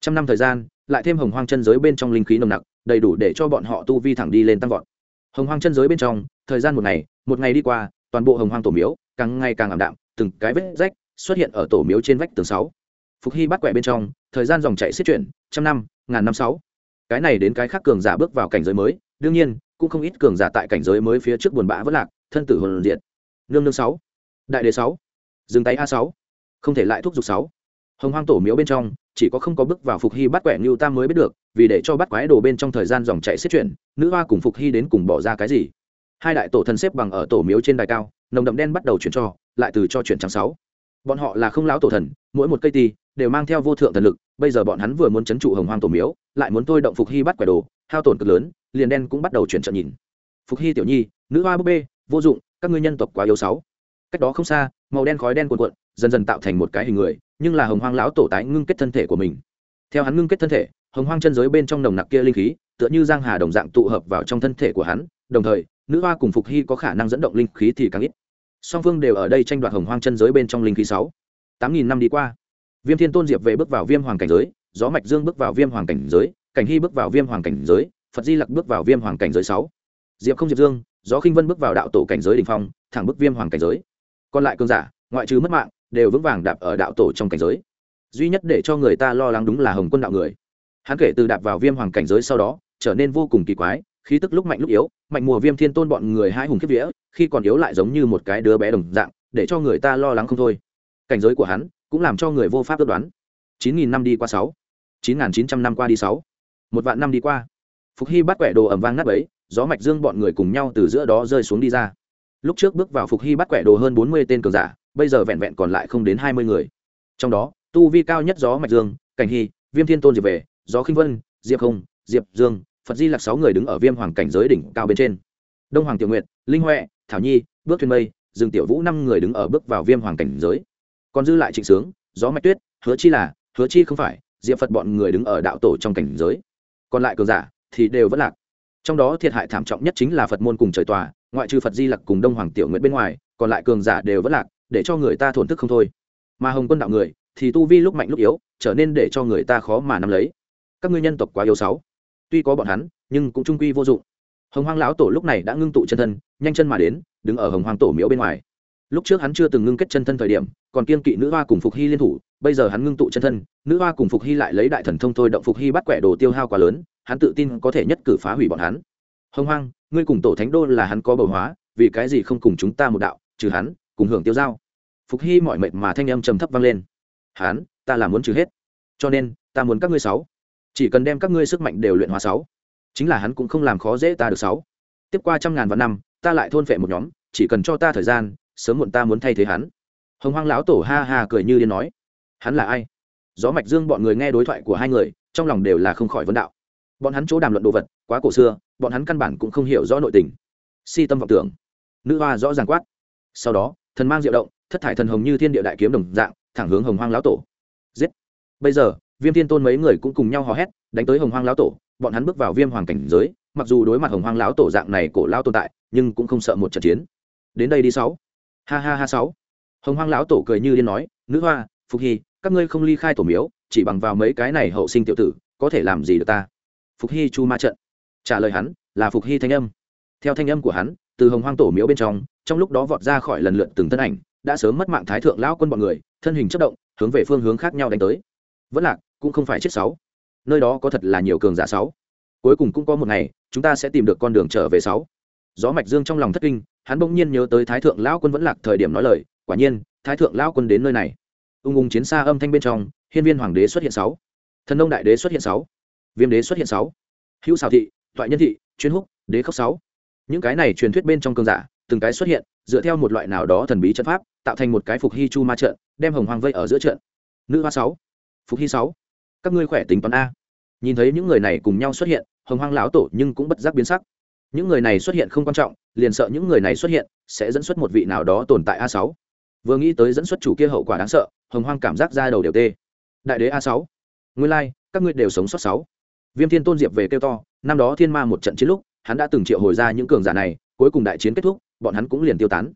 Trăm năm thời gian, lại thêm hồng hoang chân giới bên trong linh khí nồng nặc, đầy đủ để cho bọn họ tu vi thẳng đi lên tăng vọt. Hồng hoang chân giới bên trong, thời gian một ngày một ngày đi qua, toàn bộ hồng hoang tổ miếu càng ngày càng ảm đạm, từng cái vết rách xuất hiện ở tổ miếu trên vách tường sáu phục hy bắt quẹ bên trong thời gian dòng chạy xiết chuyển trăm năm ngàn năm sáu. Cái này đến cái khác cường giả bước vào cảnh giới mới đương nhiên cũng không ít cường giả tại cảnh giới mới phía trước buồn bã vất lạc thân tử hồn diệt, nương nương sáu. Đại đế sáu. Dừng tay a sáu. Không thể lại thúc giục sáu. Hồng hoang tổ miếu bên trong chỉ có không có bước vào phục hy bắt quẹ như tam mới biết được vì để cho bắt quái đồ bên trong thời gian dòng chạy xiết chuyển nữ hoa cùng phục hy đến cùng bỏ ra cái gì? Hai đại tổ thần xếp bằng ở tổ miếu trên đài cao nồng đậm đen bắt đầu chuyển cho lại từ cho chuyển trắng sáu. Bọn họ là không lão tổ thần mỗi một cây ti đều mang theo vô thượng thần lực, bây giờ bọn hắn vừa muốn chấn trụ hồng hoang tổ miếu, lại muốn tôi động phục hy bắt quẻ đồ, hao tổn cực lớn, liền đen cũng bắt đầu chuyển trận nhìn. Phục hy tiểu nhi, nữ hoa búp bê, vô dụng, các ngươi nhân tộc quá yếu sáu. Cách đó không xa, màu đen khói đen cuộn cuộn, dần dần tạo thành một cái hình người, nhưng là hồng hoang lão tổ tái ngưng kết thân thể của mình. Theo hắn ngưng kết thân thể, hồng hoang chân giới bên trong nồng nặc kia linh khí, tựa như giang hà đồng dạng tụ hợp vào trong thân thể của hắn, đồng thời, nữ hoa cùng phục hy có khả năng dẫn động linh khí thì càng ít. Song phương đều ở đây tranh đoạt hồng hoang chân giới bên trong linh khí sáu. Tám nghìn năm đi qua viêm thiên tôn diệp về bước vào viêm hoàng cảnh giới, gió mạch dương bước vào viêm hoàng cảnh giới, cảnh hy bước vào viêm hoàng cảnh giới, phật di lặc bước vào viêm hoàng cảnh giới sáu. Diệp không diệp dương, gió khinh vân bước vào đạo tổ cảnh giới đ ỉ n h phong, thẳng bước viêm hoàng cảnh giới. Còn lại cơn giả, ngoại trừ mất mạng, đều vững vàng đạp ở đạo tổ trong cảnh giới. Duy nhất để cho người ta lo lắng đúng là hồng quân đạo người. Hắn kể từ đạp vào viêm hoàng cảnh giới sau đó, trở nên vô cùng kỳ quái, khí tức lúc mạnh lúc yếu, mạnh mùa viêm thiên tôn bọn người hai hùng kiếp vía, khi còn yếu lại giống như một cái đứa bé đồng dạng, để cho người ta lo lắng không thôi. Cảnh giới của hắn cũng làm cho người vô pháp ước đoán. Chín nghìn năm đi qua sáu, chín nghìn chín trăm năm qua đi sáu, một vạn năm đi qua. Phục hy bắt quẻ đồ ẩm vang nắp ấy gió mạch dương bọn người cùng nhau từ giữa đó rơi xuống đi ra. Lúc trước bước vào phục hy bắt quẻ đồ hơn bốn mươi tên cường giả, bây giờ vẹn vẹn còn lại không đến hai mươi người. Trong đó, tu vi cao nhất gió mạch dương, cảnh hy, viêm thiên tôn diệp về gió khinh vân, diệp không diệp dương, phật di lạc sáu người đứng ở viêm hoàng cảnh giới đỉnh cao bên trên. Đông hoàng tiểu nguyện linh huệ, thảo nhi, bước thuyền mây, dương tiểu vũ năm người đứng ở bước vào viêm hoàng cảnh giới còn dư lại trịnh sướng, gió mạch tuyết, hứa chi là, hứa chi không phải, diệp phật bọn người đứng ở đạo tổ trong cảnh giới. Còn lại cường giả thì đều vẫn lạc. Trong đó thiệt hại thảm trọng nhất chính là phật môn cùng trời tòa, ngoại trừ phật di lặc cùng đông hoàng tiểu nguyện bên ngoài, còn lại cường giả đều vẫn lạc, để cho người ta thổn thức không thôi. Mà hồng quân đạo người thì tu vi lúc mạnh lúc yếu, trở nên để cho người ta khó mà nắm lấy. Các ngươi nhân tộc quá yếu sáu. Tuy có bọn hắn, nhưng cũng trung quy vô dụng. Hồng hoang lão tổ lúc này đã ngưng tụ chân thân, nhanh chân mà đến, đứng ở hồng hoang tổ miếu bên ngoài lúc trước hắn chưa từng ngưng kết chân thân thời điểm, còn kiên kỵ nữ hoa cùng phục hy liên thủ, bây giờ hắn ngưng tụ chân thân, nữ hoa cùng phục hy lại lấy đại thần thông thôi động phục hy bắt quẻ đồ tiêu hao quá lớn, hắn tự tin có thể nhất cử phá hủy bọn hắn. Hông hoang, ngươi cùng tổ thánh đô là hắn có bầu hóa, vì cái gì không cùng chúng ta một đạo, trừ hắn, cùng hưởng tiêu giao? Phục hy mọi mệt mà thanh âm trầm thấp vang lên. Hắn, ta là muốn trừ hết. Cho nên, ta muốn các ngươi sáu. Chỉ cần đem các ngươi sức mạnh đều luyện hóa sáu. Chính là hắn cũng không làm khó dễ ta được sáu. Tiếp qua trăm ngàn vạn năm, ta lại thôn phệ một nhóm, chỉ cần cho ta thời gian sớm muộn ta muốn thay thế hắn. Hồng hoang lão tổ ha ha cười như điên nói. Hắn là ai? Gió mạch dương bọn người nghe đối thoại của hai người, trong lòng đều là không khỏi vấn đạo. Bọn hắn chỗ đàm luận đồ vật, quá cổ xưa, bọn hắn căn bản cũng không hiểu rõ nội tình. Si tâm vọng tưởng. Nữ hoa rõ ràng quát. Sau đó, thần mang diệu động, thất thải thần hồng như thiên địa đại kiếm đồng dạng, thẳng hướng hồng hoang lão tổ. Giết. Bây giờ, viêm thiên tôn mấy người cũng cùng nhau hò hét, đánh tới hồng hoang lão tổ, bọn hắn bước vào viêm hoàng cảnh giới, mặc dù đối mặt hồng hoang lão tổ dạng này cổ lao tồn tại, nhưng cũng không sợ một trận chiến. Đến đây đi sáu ha ha ha sáu. Hồng hoang lão tổ cười như điên nói, nữ hoa, phục hy, các ngươi không ly khai tổ miếu, chỉ bằng vào mấy cái này hậu sinh tiểu tử, có thể làm gì được ta? Phục hy chu ma trận. Trả lời hắn, là phục hy thanh âm. Theo thanh âm của hắn, từ hồng hoang tổ miếu bên trong trong lúc đó vọt ra khỏi lần lượt từng thân ảnh, đã sớm mất mạng thái thượng lão quân bọn người, thân hình chất động, hướng về phương hướng khác nhau đánh tới. Vẫn lạc, cũng không phải chết sáu. Nơi đó có thật là nhiều cường giả sáu. Cuối cùng cũng có một ngày, chúng ta sẽ tìm được con đường trở về sáu gió mạch dương trong lòng thất kinh, hắn bỗng nhiên nhớ tới thái thượng lão quân vẫn lạc thời điểm nói lời, quả nhiên, thái thượng lão quân đến nơi này. Ung ung chiến xa âm thanh bên trong, hiên viên hoàng đế xuất hiện sáu. Thần nông đại đế xuất hiện sáu. Viêm đế xuất hiện sáu. Hữu xào thị thoại nhân thị, chuyên húc, đế khốc sáu. Những cái này truyền thuyết bên trong cương giả, từng cái xuất hiện, dựa theo một loại nào đó thần bí trận pháp, tạo thành một cái phục hy chu ma trận, đem hồng hoàng vây ở giữa trận. Nữ hoa sáu. Phục hy sáu. Các ngươi khỏe tính toán a. Nhìn thấy những người này cùng nhau xuất hiện, hồng hoàng lão tổ nhưng cũng bất giác biến sắc những người này xuất hiện không quan trọng liền sợ những người này xuất hiện sẽ dẫn xuất một vị nào đó tồn tại a sáu. Vừa nghĩ tới dẫn xuất chủ kia hậu quả đáng sợ hồng hoang cảm giác ra đầu đều tê. Đại đế a sáu. Nguyên lai、like, các ngươi đều sống sót sáu. Viêm thiên tôn diệp về kêu to năm đó thiên ma một trận chiến lúc hắn đã từng triệu hồi ra những cường giả này cuối cùng đại chiến kết thúc bọn hắn cũng liền tiêu tán.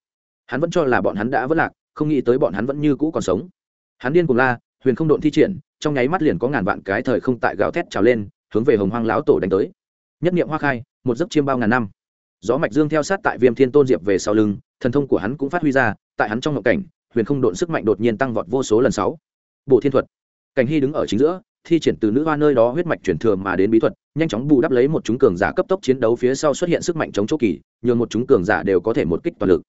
Hắn vẫn cho là bọn hắn đã vất lạc không nghĩ tới bọn hắn vẫn như cũ còn sống. Hắn điên cùng la huyền không độn thi triển trong nháy mắt liền có ngàn vạn cái thời không tại gào thét trào lên hướng về hồng hoang lão tổ đánh tới. Nhất niệm hoa khai một giấc chiêm bao ngàn năm. Gió mạch dương theo sát tại viêm thiên tôn diệp về sau lưng, thần thông của hắn cũng phát huy ra, tại hắn trong ngộ cảnh, huyền không độn sức mạnh đột nhiên tăng vọt vô số lần sáu. Bộ thiên thuật. Cảnh hy đứng ở chính giữa, thi triển từ nữ hoa nơi đó huyết mạch chuyển thừa mà đến bí thuật, nhanh chóng bù đắp lấy một chúng cường giả cấp tốc chiến đấu phía sau xuất hiện sức mạnh chống chỗ kỳ, nhường một chúng cường giả đều có thể một kích toàn lực.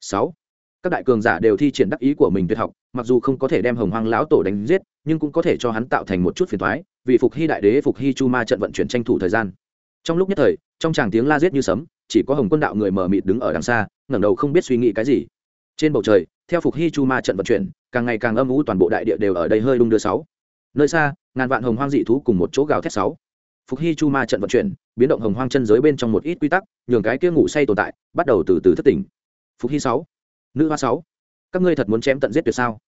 Sáu. Các đại cường giả đều thi triển đắc ý của mình tuyệt học, mặc dù không có thể đem hồng hoang lão tổ đánh giết, nhưng cũng có thể cho hắn tạo thành một chút phiền thoái vì phục hy đại đế, phục hy chu ma trận vận chuyển tranh thủ thời gian. Trong lúc nhất thời trong tràng tiếng la giết như sấm, chỉ có hồng quân đạo người mờ mịt đứng ở đằng xa, ngẩng đầu không biết suy nghĩ cái gì. Trên bầu trời, theo phục hy chu ma trận vận chuyển, càng ngày càng âm u toàn bộ đại địa đều ở đây hơi đung đưa sáu. Nơi xa, ngàn vạn hồng hoang dị thú cùng một chỗ gào thét sáu. Phục hy chu ma trận vận chuyển, biến động hồng hoang chân giới bên trong một ít quy tắc, nhường cái kia ngủ say tồn tại, bắt đầu từ từ thất tỉnh. Phục hy sáu, nữ hoa sáu, các ngươi thật muốn chém tận giết tuyệt sao?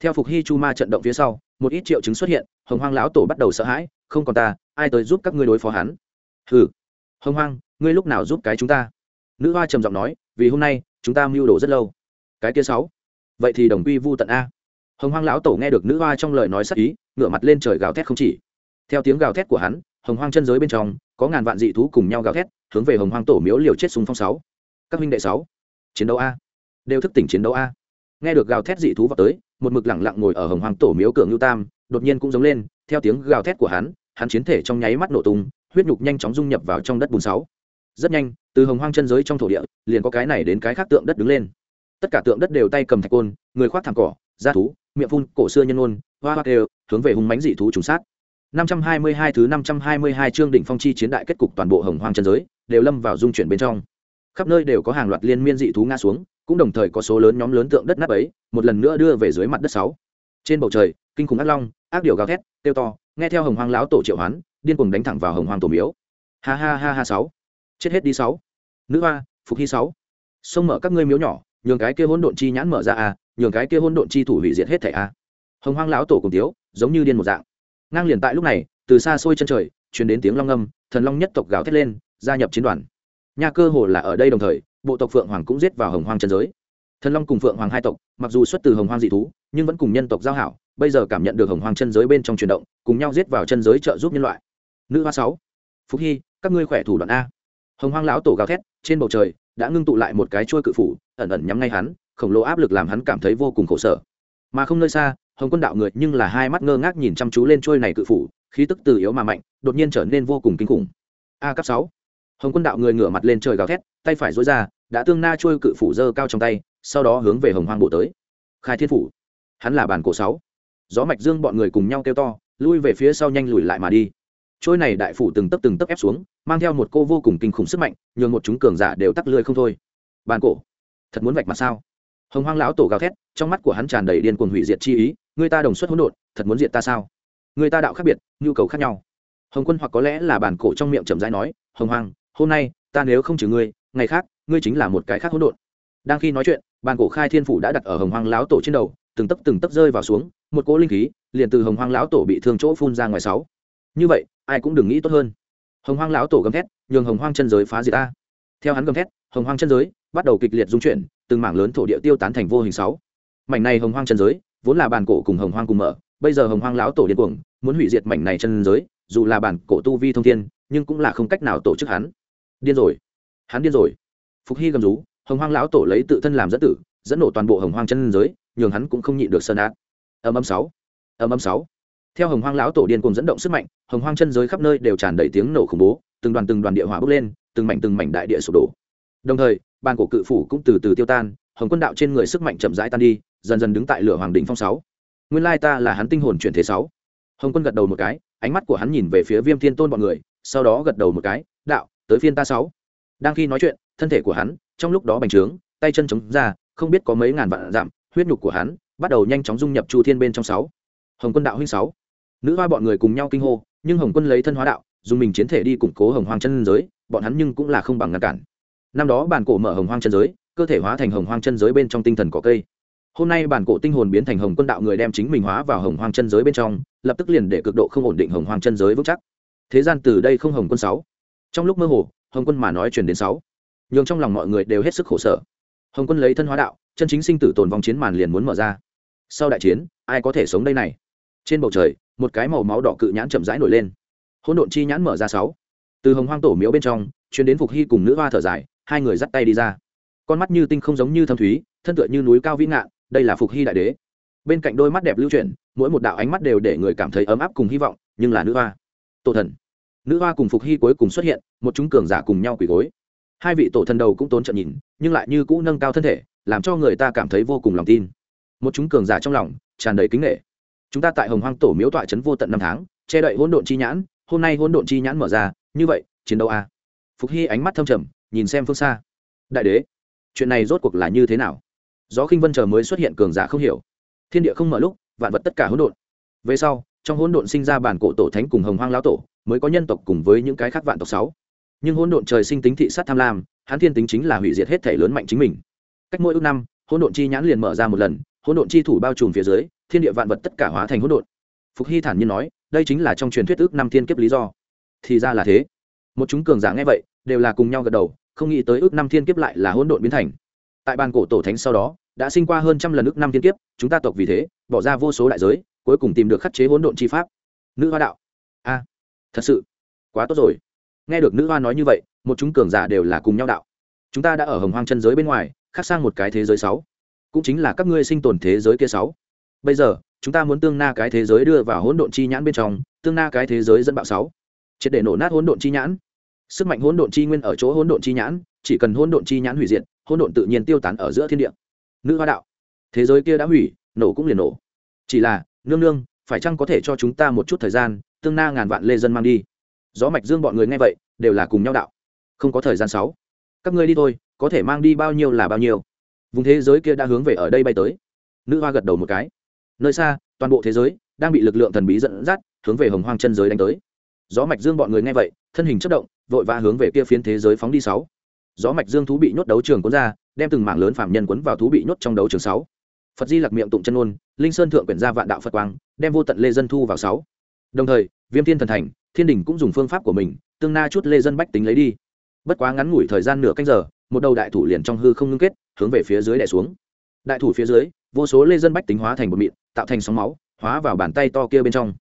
Theo phục hy chu ma trận động phía sau, một ít triệu chứng xuất hiện, hồng hoang lão tổ bắt đầu sợ hãi, không còn ta, ai tới giúp các ngươi đối phó hắn? Hừ hồng hoang, ngươi lúc nào giúp cái chúng ta? Nữ hoa trầm giọng nói, vì hôm nay, chúng ta mưu đồ rất lâu. Cái kia sáu. Vậy thì đồng quy vu tận a. Hồng hoang lão tổ nghe được nữ hoa trong lời nói sắc ý, ngửa mặt lên trời gào thét không chỉ. Theo tiếng gào thét của hắn, hồng hoang chân giới bên trong, có ngàn vạn dị thú cùng nhau gào thét, hướng về hồng hoang tổ miếu liều chết súng phong sáu. Các huynh đệ sáu. Chiến đấu a. Đều thức tỉnh chiến đấu a. Nghe được gào thét dị thú vào tới, một mực lẳng lặng ngồi ở hồng hoang tổ miếu cường ngưu tam, đột nhiên cũng giống lên, theo tiếng gào thét của hắn hắn chiến thể trong nháy mắt nổ tung huyết nhục nhanh chóng dung nhập vào trong đất bùn sáu. Rất nhanh, từ hồng hoang chân giới trong thổ địa, liền có cái này đến cái khác tượng đất đứng lên. Tất cả tượng đất đều tay cầm thạch côn, người khoác thẳng cỏ, da thú, miệng phun, cổ xưa nhân ôn hoa hoa đều hướng về hung mãnh dị thú trùng sát. 522 thứ 522 chương đỉnh phong chi chiến đại kết cục toàn bộ hồng hoang chân giới, đều lâm vào dung chuyển bên trong. Khắp nơi đều có hàng loạt liên miên dị thú ngã xuống, cũng đồng thời có số lớn nhóm lớn tượng đất nắp ấy một lần nữa đưa về dưới mặt đất sáu. Trên bầu trời, kinh khủng ác long, ác điều gào thét tiêu to, nghe theo hồng hoang lão tổ triệu hoán điên cuồng đánh thẳng vào hồng hoang tổ miếu. Ha ha ha ha sáu. Chết hết đi sáu. Nữ hoa, phục hy sáu. Xông mở các ngươi miếu nhỏ, nhường cái kia hỗn độn chi nhãn mở ra a nhường cái kia hỗn độn chi thủ hủy diệt hết thảy a hồng hoang lão tổ cùng tiếu giống như điên một dạng. Ngang liền tại lúc này, từ xa xôi chân trời, truyền đến tiếng long âm thần long nhất tộc gào thét lên, gia nhập chiến đoàn. Nha cơ hồ là ở đây đồng thời, bộ tộc phượng hoàng cũng giết vào hồng hoang chân giới. Thần long cùng phượng hoàng hai tộc, mặc dù xuất từ hồng hoang dị thú, nhưng vẫn cùng nhân tộc giao hảo, bây giờ cảm nhận được hồng hoang chân giới bên trong chuyển động, cùng nhau giết vào chân giới trợ giúp nhân loại nữ hoa sáu. Phúc hy, các ngươi khỏe thủ đoạn a. Hồng hoang lão tổ gào thét, trên bầu trời, đã ngưng tụ lại một cái chuôi cự phủ, ẩn ẩn nhắm ngay hắn, khổng lồ áp lực làm hắn cảm thấy vô cùng khổ sở. Mà không nơi xa, hồng quân đạo người nhưng là hai mắt ngơ ngác nhìn chăm chú lên trôi này cự phủ, khí tức từ yếu mà mạnh, đột nhiên trở nên vô cùng kinh khủng. A cấp sáu. Hồng quân đạo người ngửa mặt lên trời gào thét, tay phải dối ra, đã tương na trôi cự phủ dơ cao trong tay, sau đó hướng về hồng hoang bộ tới. Khai thiên phủ. Hắn là bản cổ sáu. Gió mạch dương bọn người cùng nhau kêu to, lui về phía sau nhanh lùi lại mà đi trôi này đại phủ từng tấp từng tấp ép xuống, mang theo một cô vô cùng kinh khủng sức mạnh, nhường một chúng cường giả đều tắc lưỡi không thôi. Bàn cổ, thật muốn vạch mặt sao? Hồng hoang lão tổ gào thét, trong mắt của hắn tràn đầy điên cuồng hủy diệt chi ý, người ta đồng xuất hỗn độn, thật muốn diệt ta sao? Người ta đạo khác biệt, nhu cầu khác nhau. Hồng quân hoặc có lẽ là bản cổ trong miệng chậm rãi nói, hồng hoang, hôm nay, ta nếu không trừ ngươi, ngày khác, ngươi chính là một cái khác hỗn độn. Đang khi nói chuyện, bàn cổ khai thiên phủ đã đặt ở hồng hoang lão tổ trên đầu, từng tấc từng tấc rơi vào xuống, một cỗ linh khí liền từ hồng hoang lão tổ bị thương chỗ phun ra ngoài sáu. Như vậy ai cũng đừng nghĩ tốt hơn. Hồng hoang lão tổ gầm thét, nhường hồng hoang chân giới phá diệt ta theo hắn gầm thét, hồng hoang chân giới bắt đầu kịch liệt dung chuyển, từng mảng lớn thổ địa tiêu tán thành vô hình sáu. Mảnh này hồng hoang chân giới vốn là bản cổ cùng hồng hoang cùng mở, bây giờ hồng hoang lão tổ điên cuồng, muốn hủy diệt mảnh này chân giới, dù là bản cổ tu vi thông thiên, nhưng cũng là không cách nào tổ chức hắn. Điên rồi, hắn điên rồi. Phục hy gầm rú, hồng hoang lão tổ lấy tự thân làm dẫn tử, dẫn nổ toàn bộ hồng hoang chân giới, nhường hắn cũng không nhịn được sơn ác. Âm âm sáu, âm âm sáu theo hồng hoang lão tổ điên cùng dẫn động sức mạnh, hồng hoang chân giới khắp nơi đều tràn đầy tiếng nổ khủng bố, từng đoàn từng đoàn địa hỏa bốc lên, từng mảnh từng mảnh đại địa sụp đổ. Đồng thời ban cổ cự phủ cũng từ từ tiêu tan, hồng quân đạo trên người sức mạnh chậm rãi tan đi, dần dần đứng tại lửa hoàng đỉnh phong sáu. Nguyên lai ta là hắn tinh hồn chuyển thế sáu. Hồng quân gật đầu một cái, ánh mắt của hắn nhìn về phía viêm thiên tôn bọn người, sau đó gật đầu một cái, đạo, tới phiên ta sáu. Đang khi nói chuyện, thân thể của hắn, trong lúc đó bành trướng, tay chân chống ra, không biết có mấy ngàn vạn giảm huyết nhục của hắn bắt đầu nhanh chóng dung nhập chu thiên bên trong sáu. Hồng quân đạo huynh sáu nữ hoa bọn người cùng nhau kinh hô, nhưng hồng quân lấy thân hóa đạo, dùng mình chiến thể đi củng cố hồng hoang chân giới, bọn hắn nhưng cũng là không bằng ngăn cản. Năm đó bản cổ mở hồng hoang chân giới, cơ thể hóa thành hồng hoang chân giới bên trong tinh thần cỏ cây. Hôm nay bản cổ tinh hồn biến thành hồng quân đạo người đem chính mình hóa vào hồng hoang chân giới bên trong, lập tức liền để cực độ không ổn định hồng hoang chân giới vững chắc. Thế gian từ đây không hồng quân sáu. Trong lúc mơ hồ, hồng quân mà nói truyền đến sáu. Nhưng trong lòng mọi người đều hết sức khổ sở. Hồng quân lấy thân hóa đạo, chân chính sinh tử tồn vong chiến màn liền muốn mở ra. Sau đại chiến, ai có thể sống đây này? Trên bầu trời, một cái màu máu đỏ cự nhãn chậm rãi nổi lên. Hỗn độn chi nhãn mở ra sáu. Từ hồng hoang tổ miếu bên trong chuyến đến phục hy cùng nữ hoa thở dài, hai người dắt tay đi ra. Con mắt như tinh không giống như thâm thúy, thân tựa như núi cao vĩ ngạn, đây là phục hy đại đế. Bên cạnh đôi mắt đẹp lưu chuyển, mỗi một đạo ánh mắt đều để người cảm thấy ấm áp cùng hy vọng, nhưng là nữ hoa. Tổ thần. Nữ hoa cùng phục hy cuối cùng xuất hiện, một chúng cường giả cùng nhau quỳ gối. Hai vị tổ thần đầu cũng tốn trận nhìn, nhưng lại như cũ nâng cao thân thể, làm cho người ta cảm thấy vô cùng lòng tin. Một chúng cường giả trong lòng tràn đầy kính nghệ chúng ta tại hồng hoang tổ miếu tọa trấn vô tận năm tháng, che đậy hỗn độn chi nhãn, hôm nay hỗn độn chi nhãn mở ra, như vậy, chiến đấu a à? phục hy ánh mắt thâm trầm, nhìn xem phương xa. Đại đế, chuyện này rốt cuộc là như thế nào? Gió khinh vân chờ mới xuất hiện cường giả không hiểu. Thiên địa không mở lúc, vạn vật tất cả hỗn độn. Về sau, trong hỗn độn sinh ra bản cổ tổ thánh cùng hồng hoang lão tổ, mới có nhân tộc cùng với những cái khác vạn tộc sáu. Nhưng hỗn độn trời sinh tính thị sát tham lam, hắn thiên tính chính là hủy diệt hết thể lớn mạnh chính mình. Cách mỗi ước năm, hỗn độn chi nhãn liền mở ra một lần, hỗn độn chi thủ bao trùm phía dưới thiên địa vạn vật tất cả hóa thành hỗn độn. Phục hy thản nhiên nói, đây chính là trong truyền thuyết ước năm thiên kiếp lý do. Thì ra là thế. Một chúng cường giả nghe vậy, đều là cùng nhau gật đầu, không nghĩ tới ước năm thiên kiếp lại là hỗn độn biến thành. Tại bàn cổ tổ thánh sau đó, đã sinh qua hơn trăm lần ước năm thiên kiếp, chúng ta tộc vì thế, bỏ ra vô số đại giới, cuối cùng tìm được khắc chế hỗn độn chi pháp. Nữ hoa đạo. A, thật sự, quá tốt rồi. Nghe được nữ hoa nói như vậy, một chúng cường giả đều là cùng nhau đạo. Chúng ta đã ở hồng hoang chân giới bên ngoài khác sang một cái thế giới sáu. Cũng chính là các ngươi sinh tồn thế giới kia sáu bây giờ, chúng ta muốn tương na cái thế giới đưa vào hỗn độn chi nhãn bên trong, tương na cái thế giới dẫn bạo sáu. Triệt để nổ nát hỗn độn chi nhãn. Sức mạnh hỗn độn chi nguyên ở chỗ hỗn độn chi nhãn, chỉ cần hỗn độn chi nhãn hủy diệt, hỗn độn tự nhiên tiêu tán ở giữa thiên địa. Nữ hoa đạo, thế giới kia đã hủy, nổ cũng liền nổ. Chỉ là, nương nương, phải chăng có thể cho chúng ta một chút thời gian, tương na ngàn vạn lê dân mang đi? Gió mạch dương bọn người nghe vậy, đều là cùng nhau đạo. Không có thời gian sáu. Các ngươi đi thôi, có thể mang đi bao nhiêu là bao nhiêu. Vùng thế giới kia đã hướng về ở đây bay tới. Nữ hoa gật đầu một cái nơi xa, toàn bộ thế giới đang bị lực lượng thần bí dẫn dắt, hướng về hồng hoang chân giới đánh tới. Gió mạch dương bọn người nghe vậy, thân hình chất động, vội vã hướng về kia phiến thế giới phóng đi sáu. Gió mạch dương thú bị nhốt đấu trường cuốn ra, đem từng mảng lớn phạm nhân cuốn vào thú bị nhốt trong đấu trường sáu. Phật di lặc miệng tụng chân ôn linh sơn thượng quyển ra vạn đạo phật quang, đem vô tận lê dân thu vào sáu. Đồng thời, viêm thiên thần thành, thiên đình cũng dùng phương pháp của mình, tương na chút lê dân bách tính lấy đi. Bất quá ngắn ngủi thời gian nửa canh giờ, một đầu đại thủ liền trong hư không ngưng kết, hướng về phía dưới đè xuống. Đại thủ phía dưới, vô số lê dân bách tính hóa thành một mịn tạo thành sóng máu, hóa vào bàn tay to kia bên trong.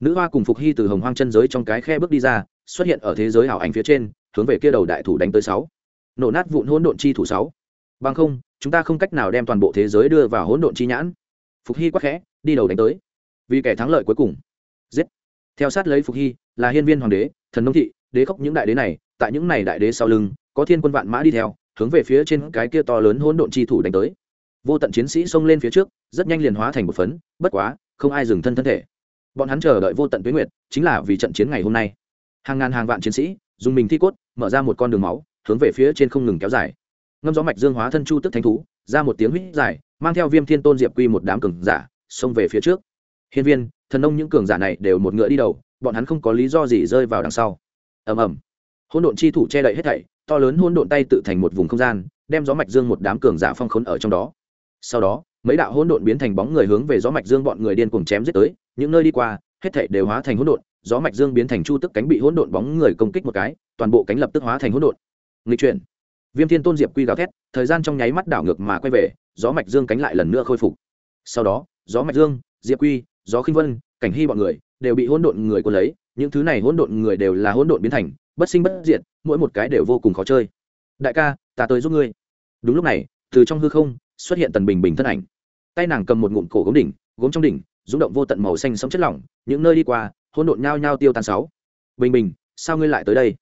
Nữ hoa cùng phục hy từ hồng hoang chân giới trong cái khe bước đi ra, xuất hiện ở thế giới ảo ảnh phía trên, hướng về kia đầu đại thủ đánh tới sáu. Nổ nát vụn hỗn độn chi thủ sáu. Bằng không, chúng ta không cách nào đem toàn bộ thế giới đưa vào hỗn độn chi nhãn. Phục hy quắc khẽ, đi đầu đánh tới. Vì kẻ thắng lợi cuối cùng. Giết. Theo sát lấy phục hy, là hiên viên hoàng đế, thần nông thị, đế khốc những đại đế này, tại những này đại đế sau lưng, có thiên quân vạn mã đi theo, hướng về phía trên cái kia to lớn hỗn độn chi thủ đánh tới vô tận chiến sĩ xông lên phía trước, rất nhanh liền hóa thành một phấn, bất quá, không ai dừng thân thân thể. Bọn hắn chờ đợi vô tận tuyến nguyệt, chính là vì trận chiến ngày hôm nay. Hàng ngàn hàng vạn chiến sĩ, dùng mình thi cốt, mở ra một con đường máu, hướng về phía trên không ngừng kéo dài. Ngâm gió mạch dương hóa thân chu tức thánh thú, ra một tiếng huýt dài, mang theo viêm thiên tôn diệp quy một đám cường giả, xông về phía trước. Hiên viên, thần ông những cường giả này đều một ngựa đi đầu, bọn hắn không có lý do gì rơi vào đằng sau. Ầm ầm. Hỗn độn chi thủ che đậy hết thảy, to lớn hỗn độn tay tự thành một vùng không gian, đem gió mạch dương một đám cường giả phong khốn ở trong đó sau đó, mấy đạo hỗn độn biến thành bóng người hướng về gió mạch dương bọn người điên cuồng chém giết tới, những nơi đi qua, hết thảy đều hóa thành hỗn độn, gió mạch dương biến thành chu tức cánh bị hỗn độn bóng người công kích một cái, toàn bộ cánh lập tức hóa thành hỗn độn. Nghịch chuyển. Viêm thiên tôn diệp quy gào thét, thời gian trong nháy mắt đảo ngược mà quay về, gió mạch dương cánh lại lần nữa khôi phục. Sau đó, gió mạch dương, diệp quy, gió khinh vân, cảnh hy bọn người đều bị hỗn độn người cuốn lấy, những thứ này hỗn độn người đều là hỗn độn biến thành, bất sinh bất diệt, mỗi một cái đều vô cùng khó chơi. Đại ca, ta tới giúp ngươi. Đúng lúc này, từ trong hư không xuất hiện tần bình bình thân ảnh. Tay nàng cầm một ngụm cổ gốm đỉnh, gốm trong đỉnh rúng động vô tận màu xanh sống chất lỏng, những nơi đi qua, hỗn độn nhao nhao tiêu tan sáu. Bình bình, sao ngươi lại tới đây?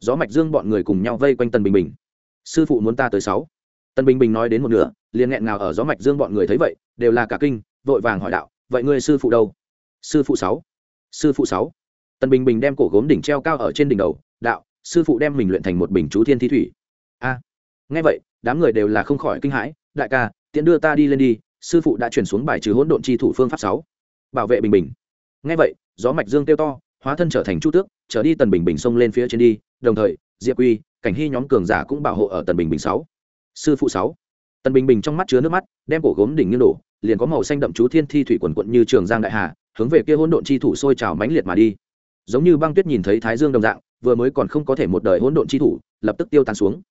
Gió mạch dương bọn người cùng nhau vây quanh tần bình bình. Sư phụ muốn ta tới sáu. Tần bình bình nói đến một nửa, liền nghẹn ngào ở gió mạch dương bọn người thấy vậy, đều là cả kinh, vội vàng hỏi đạo, vậy ngươi sư phụ đâu? Sư phụ sáu. Sư phụ sáu. Tần bình bình đem cổ gốm đỉnh treo cao ở trên đỉnh đầu, đạo, sư phụ đem mình luyện thành một bình chú thiên thi thủy. A. Nghe vậy, đám người đều là không khỏi kinh hãi đại ca tiện đưa ta đi lên đi, sư phụ đã chuyển xuống bài trừ hỗn độn chi thủ phương pháp sáu. Bảo vệ bình bình. Nghe vậy, gió mạch dương kêu to, hóa thân trở thành chu tước, trở đi tần bình bình xông lên phía trên đi, đồng thời, diệp uy cảnh hy nhóm cường giả cũng bảo hộ ở tần bình bình sáu. Sư phụ sáu. Tần bình bình trong mắt chứa nước mắt, đem cổ gốm đỉnh như đổ, liền có màu xanh đậm chú thiên thi thủy quần quận như trường giang đại hà, hướng về kia hỗn độn chi thủ sôi trào mãnh liệt mà đi. Giống như băng tuyết nhìn thấy thái dương đồng dạng, vừa mới còn không có thể một đời hỗn độn chi thủ, lập tức tiêu tan xuống.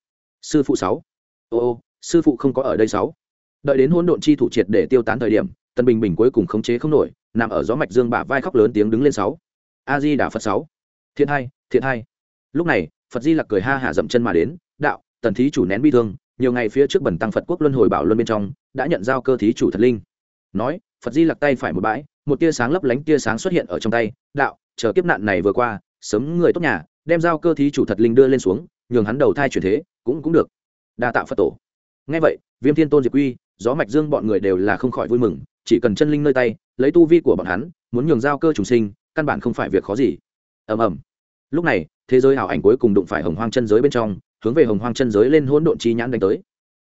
Sư phụ sáu. Ô ô sư phụ không có ở đây sáu. Đợi đến hỗn độn chi thủ triệt để tiêu tán thời điểm tân bình bình cuối cùng khống chế không nổi, nằm ở gió mạch dương bả vai khóc lớn tiếng đứng lên sáu. A di đà phật sáu. Thiện hai thiện hai lúc này, phật di lặc cười ha hả dậm chân mà đến, đạo, tần thí chủ nén bi thương, nhiều ngày phía trước bẩn tăng phật quốc luân hồi bảo luân bên trong, đã nhận giao cơ thí chủ thật linh. Nói, phật di lặc tay phải một bãi, một tia sáng lấp lánh tia sáng xuất hiện ở trong tay, đạo, chờ kiếp nạn này vừa qua, sớm người tốt nhà, đem giao cơ thí chủ thật linh đưa lên xuống, nhường hắn đầu thai chuyển thế, cũng cũng được. Đa tạo phật tổ ngay vậy, viêm thiên tôn diệp quy, gió mạch dương bọn người đều là không khỏi vui mừng, chỉ cần chân linh nơi tay, lấy tu vi của bọn hắn, muốn nhường giao cơ trùng sinh, căn bản không phải việc khó gì. Ầm ầm. Lúc này, thế giới ảo ảnh cuối cùng đụng phải hồng hoang chân giới bên trong, hướng về hồng hoang chân giới lên hỗn độn chi nhãn đánh tới.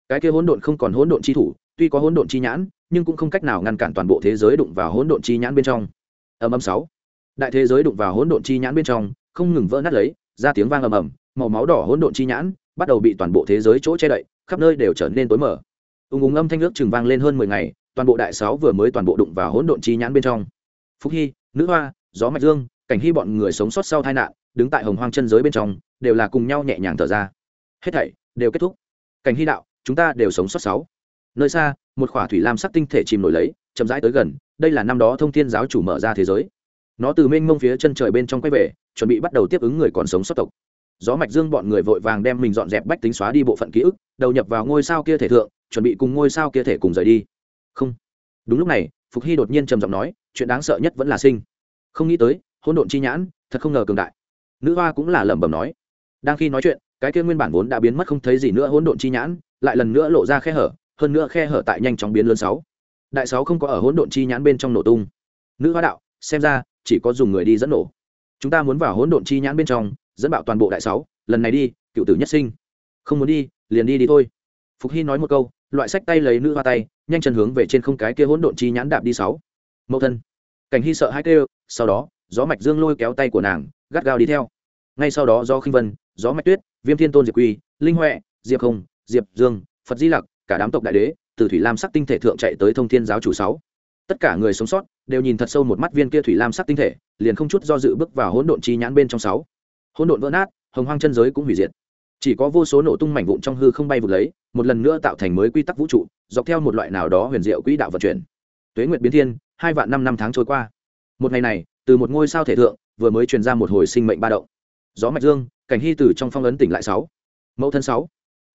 Cái kia hỗn độn không còn hỗn độn chi thủ, tuy có hỗn độn chi nhãn, nhưng cũng không cách nào ngăn cản toàn bộ thế giới đụng vào hỗn độn chi nhãn bên trong. Ầm ầm sáu. Đại thế giới đụng vào hỗn độn chi nhãn bên trong, không ngừng vỡ nát lấy, ra tiếng vang ầm ầm, màu máu đỏ hỗn độn chi nhãn bắt đầu bị toàn bộ thế giới chỗ che đậy khắp nơi đều trở nên tối mở ùng ùng âm thanh nước chừng vang lên hơn mười ngày, toàn bộ đại sáu vừa mới toàn bộ đụng vào hỗn độn chi nhãn bên trong. Phúc hy, nữ hoa, gió mạch dương, cảnh hy bọn người sống sót sau tai nạn, đứng tại hồng hoang chân giới bên trong, đều là cùng nhau nhẹ nhàng thở ra. Hết thảy đều kết thúc. Cảnh hy đạo, chúng ta đều sống sót sáu. Nơi xa, một khỏa thủy lam sắc tinh thể chìm nổi lấy, chậm rãi tới gần, đây là năm đó thông thiên giáo chủ mở ra thế giới. Nó từ mênh mông phía chân trời bên trong quay về, chuẩn bị bắt đầu tiếp ứng người còn sống sót tộc gió mạch dương bọn người vội vàng đem mình dọn dẹp bách tính xóa đi bộ phận ký ức, đầu nhập vào ngôi sao kia thể thượng, chuẩn bị cùng ngôi sao kia thể cùng rời đi. Không. Đúng lúc này, phục hy đột nhiên trầm giọng nói, chuyện đáng sợ nhất vẫn là sinh. Không nghĩ tới, hỗn độn chi nhãn, thật không ngờ cường đại. Nữ hoa cũng là lẩm bẩm nói. Đang khi nói chuyện, cái kia nguyên bản vốn đã biến mất không thấy gì nữa hỗn độn chi nhãn, lại lần nữa lộ ra khe hở, hơn nữa khe hở tại nhanh chóng biến lớn sáu. Đại sáu không có ở hỗn độn chi nhãn bên trong nổ tung. Nữ hoa đạo, xem ra, chỉ có dùng người đi dẫn nổ. Chúng ta muốn vào hỗn độn chi nhãn bên trong dẫn bạo toàn bộ đại sáu, lần này đi, cựu tử nhất sinh. Không muốn đi, liền đi đi thôi. Phục hy nói một câu, loại sách tay lấy nữ hoa tay, nhanh chân hướng về trên không cái kia hỗn độn chi nhãn đạp đi sáu. Mẫu thân. Cảnh hy sợ hai kêu, sau đó, gió mạch dương lôi kéo tay của nàng, gắt gao đi theo. Ngay sau đó do khinh vân, gió mạch tuyết, viêm thiên tôn diệp quy, linh huệ, diệp không diệp dương, phật di lặc, cả đám tộc đại đế, từ thủy lam sắc tinh thể thượng chạy tới thông thiên giáo chủ sáu. Tất cả người sống sót đều nhìn thật sâu một mắt viên kia thủy lam sắc tinh thể, liền không chút do dự bước vào hỗn độn chi nhãn bên trong sáu hỗn độn vỡ nát, hồng hoang chân giới cũng hủy diệt. Chỉ có vô số nổ tung mảnh vụn trong hư không bay vụt lấy, một lần nữa tạo thành mới quy tắc vũ trụ, dọc theo một loại nào đó huyền diệu quỹ đạo vận chuyển. Tuế nguyệt biến thiên, hai vạn năm năm tháng trôi qua. Một ngày này, từ một ngôi sao thể thượng, vừa mới truyền ra một hồi sinh mệnh ba động. Gió mạch dương, cảnh hy từ trong phong ấn tỉnh lại sáu. Mẫu thân sáu.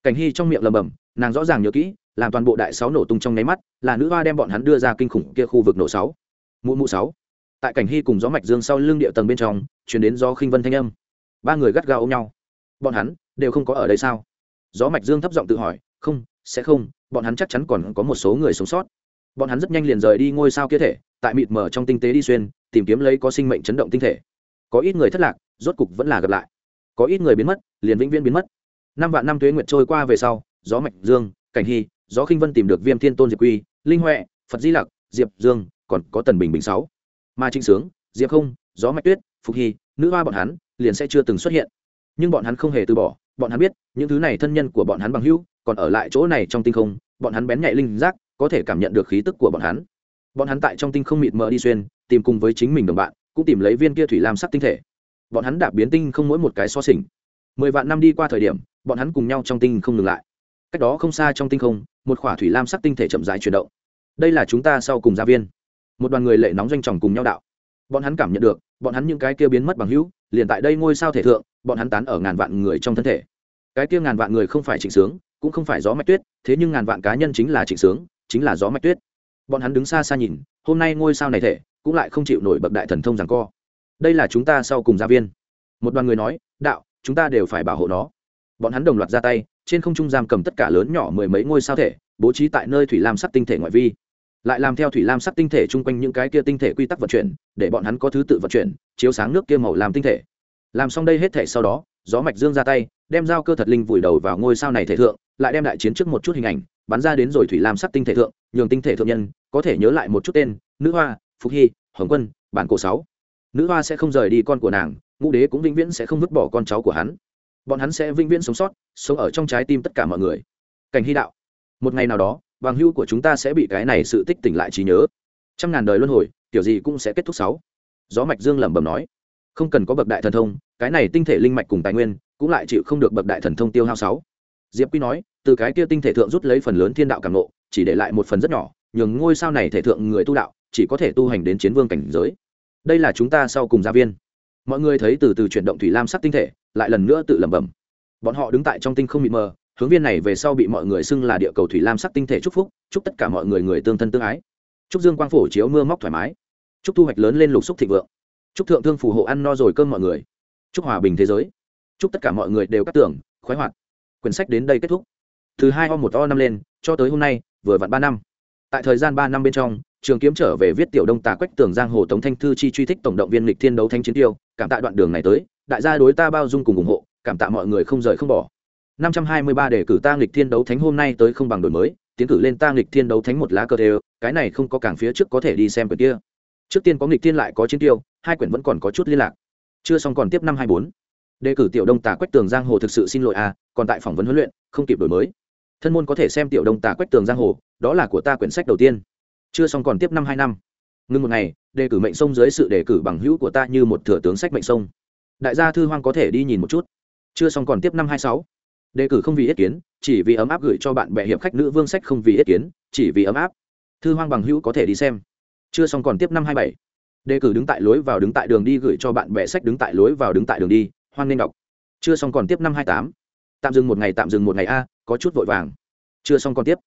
Cảnh hy trong miệng lầm bầm nàng rõ ràng nhớ kỹ, làm toàn bộ đại sáu nổ tung trong nháy mắt, là nữ hoa đem bọn hắn đưa ra kinh khủng kia khu vực nổ sáu. Mụ mụ sáu. Tại cảnh hy cùng gió mạch dương sau lưng địa tầng bên trong chuyển đến do khinh vân thanh âm ba người gắt gao ôm nhau. Bọn hắn đều không có ở đây sao? Gió mạch dương thấp giọng tự hỏi, không, sẽ không, bọn hắn chắc chắn còn có một số người sống sót. Bọn hắn rất nhanh liền rời đi ngôi sao kia thể, tại mịt mờ trong tinh tế đi xuyên, tìm kiếm lấy có sinh mệnh chấn động tinh thể. Có ít người thất lạc, rốt cục vẫn là gặp lại. Có ít người biến mất, liền vĩnh viễn biến mất. Năm vạn năm tuế nguyệt trôi qua về sau, gió mạch dương, cảnh hy, gió khinh vân tìm được viêm thiên tôn diệp quy, linh huệ, phật di lặc, diệp dương, còn có tần bình bình sáu. Mà trinh sướng, diệp không, gió mạch tuyết, phục hy, nữ hoa bọn hắn liền sẽ chưa từng xuất hiện. Nhưng bọn hắn không hề từ bỏ, bọn hắn biết, những thứ này thân nhân của bọn hắn bằng hữu còn ở lại chỗ này trong tinh không, bọn hắn bén nhạy linh giác, có thể cảm nhận được khí tức của bọn hắn. Bọn hắn tại trong tinh không mịt mờ đi xuyên, tìm cùng với chính mình đồng bạn, cũng tìm lấy viên kia thủy lam sắc tinh thể. Bọn hắn đạp biến tinh không mỗi một cái so sình mười vạn năm đi qua thời điểm, bọn hắn cùng nhau trong tinh không ngừng lại. Cách đó không xa trong tinh không, một khỏa thủy lam sắc tinh thể chậm rãi chuyển động. Đây là chúng ta sau cùng gia viên. Một đoàn người lệ nóng doanh tròng cùng nhau đạo bọn hắn cảm nhận được, bọn hắn những cái kia biến mất bằng hữu, liền tại đây ngôi sao thể thượng, bọn hắn tán ở ngàn vạn người trong thân thể. Cái kia ngàn vạn người không phải trịnh sướng, cũng không phải gió mạch tuyết, thế nhưng ngàn vạn cá nhân chính là trịnh sướng, chính là gió mạch tuyết. Bọn hắn đứng xa xa nhìn, hôm nay ngôi sao này thể, cũng lại không chịu nổi bậc đại thần thông rằng co. Đây là chúng ta sau cùng gia viên. Một đoàn người nói, đạo, chúng ta đều phải bảo hộ nó. Bọn hắn đồng loạt ra tay, trên không trung giam cầm tất cả lớn nhỏ mười mấy ngôi sao thể, bố trí tại nơi thủy lam sắc tinh thể ngoại vi lại làm theo thủy lam sắc tinh thể chung quanh những cái kia tinh thể quy tắc vận chuyển, để bọn hắn có thứ tự vận chuyển, chiếu sáng nước kia màu làm tinh thể. Làm xong đây hết thể sau đó, gió mạch dương ra tay, đem dao cơ thật linh vùi đầu vào ngôi sao này thể thượng, lại đem đại chiến trước một chút hình ảnh, bắn ra đến rồi thủy lam sắc tinh thể thượng, nhường tinh thể thượng nhân, có thể nhớ lại một chút tên, nữ hoa, phục hy, hồng quân, bản cổ sáu. Nữ hoa sẽ không rời đi con của nàng, ngũ đế cũng vĩnh viễn sẽ không vứt bỏ con cháu của hắn. Bọn hắn sẽ vĩnh viễn sống sót, sống ở trong trái tim tất cả mọi người. Cảnh hy đạo. Một ngày nào đó bằng hưu của chúng ta sẽ bị cái này sự tích tỉnh lại trí nhớ. Trăm ngàn đời luân hồi, kiểu gì cũng sẽ kết thúc sáu. Gió mạch dương lẩm bẩm nói, không cần có bậc đại thần thông, cái này tinh thể linh mạch cùng tài nguyên cũng lại chịu không được bậc đại thần thông tiêu hao sáu. Diệp quy nói, từ cái kia tinh thể thượng rút lấy phần lớn thiên đạo cảm nộ chỉ để lại một phần rất nhỏ, nhường ngôi sao này thể thượng người tu đạo chỉ có thể tu hành đến chiến vương cảnh giới. Đây là chúng ta sau cùng gia viên. Mọi người thấy từ từ chuyển động thủy lam sắc tinh thể, lại lần nữa tự lẩm bẩm. Bọn họ đứng tại trong tinh không mịt mờ hướng viên này về sau bị mọi người xưng là địa cầu thủy lam sắc tinh thể chúc phúc, chúc tất cả mọi người người tương thân tương ái. Chúc dương quang phổ chiếu mưa móc thoải mái. Chúc thu hoạch lớn lên lục xúc thịnh vượng. Chúc thượng thương phù hộ ăn no rồi cơm mọi người. Chúc hòa bình thế giới. Chúc tất cả mọi người đều cắt tưởng khoái hoạt. Quyển sách đến đây kết thúc. Từ hai o một o năm lên, cho tới hôm nay, vừa vặn ba năm. Tại thời gian ba năm bên trong, trường kiếm trở về viết tiểu đông tà quách tường giang hồ tống thanh thư chi truy thích tổng động viên lịch thiên đấu thanh chiến tiêu. Cảm tạ đoạn đường này tới. Đại gia đối ta bao dung cùng ủng hộ. Cảm tạ mọi người không rời không bỏ. 523 đề cử ta nghịch thiên đấu thánh hôm nay tới không bằng đổi mới, tiến cử lên ta nghịch thiên đấu thánh một lá cờ đều, cái này không có cảng phía trước có thể đi xem quyển kia. Trước tiên có nghịch thiên lại có chiến tiêu, hai quyển vẫn còn có chút liên lạc. Chưa xong còn tiếp năm 24. Đề cử tiểu Đông Tà Quách Tường Giang Hồ thực sự xin lỗi à, còn tại phỏng vấn huấn luyện, không kịp đổi mới. Thân môn có thể xem tiểu Đông Tà Quách Tường Giang Hồ, đó là của ta quyển sách đầu tiên. Chưa xong còn tiếp năm hai năm. Ngưng một ngày, đề cử mệnh sông dưới sự đề cử bằng hữu của ta như một thừa tướng sách mệnh sông. Đại gia thư hoang có thể đi nhìn một chút. Chưa xong còn tiếp năm hai sáu đề cử không vì ý kiến, chỉ vì ấm áp gửi cho bạn bè hiệp khách nữ vương sách không vì ý kiến, chỉ vì ấm áp. Thư hoang bằng hữu có thể đi xem. Chưa xong còn tiếp năm hai bảy. Đề cử đứng tại lối vào đứng tại đường đi gửi cho bạn bè sách đứng tại lối vào đứng tại đường đi, hoan nên đọc. Chưa xong còn tiếp năm hai tám. Tạm dừng một ngày tạm dừng một ngày a, có chút vội vàng. Chưa xong còn tiếp.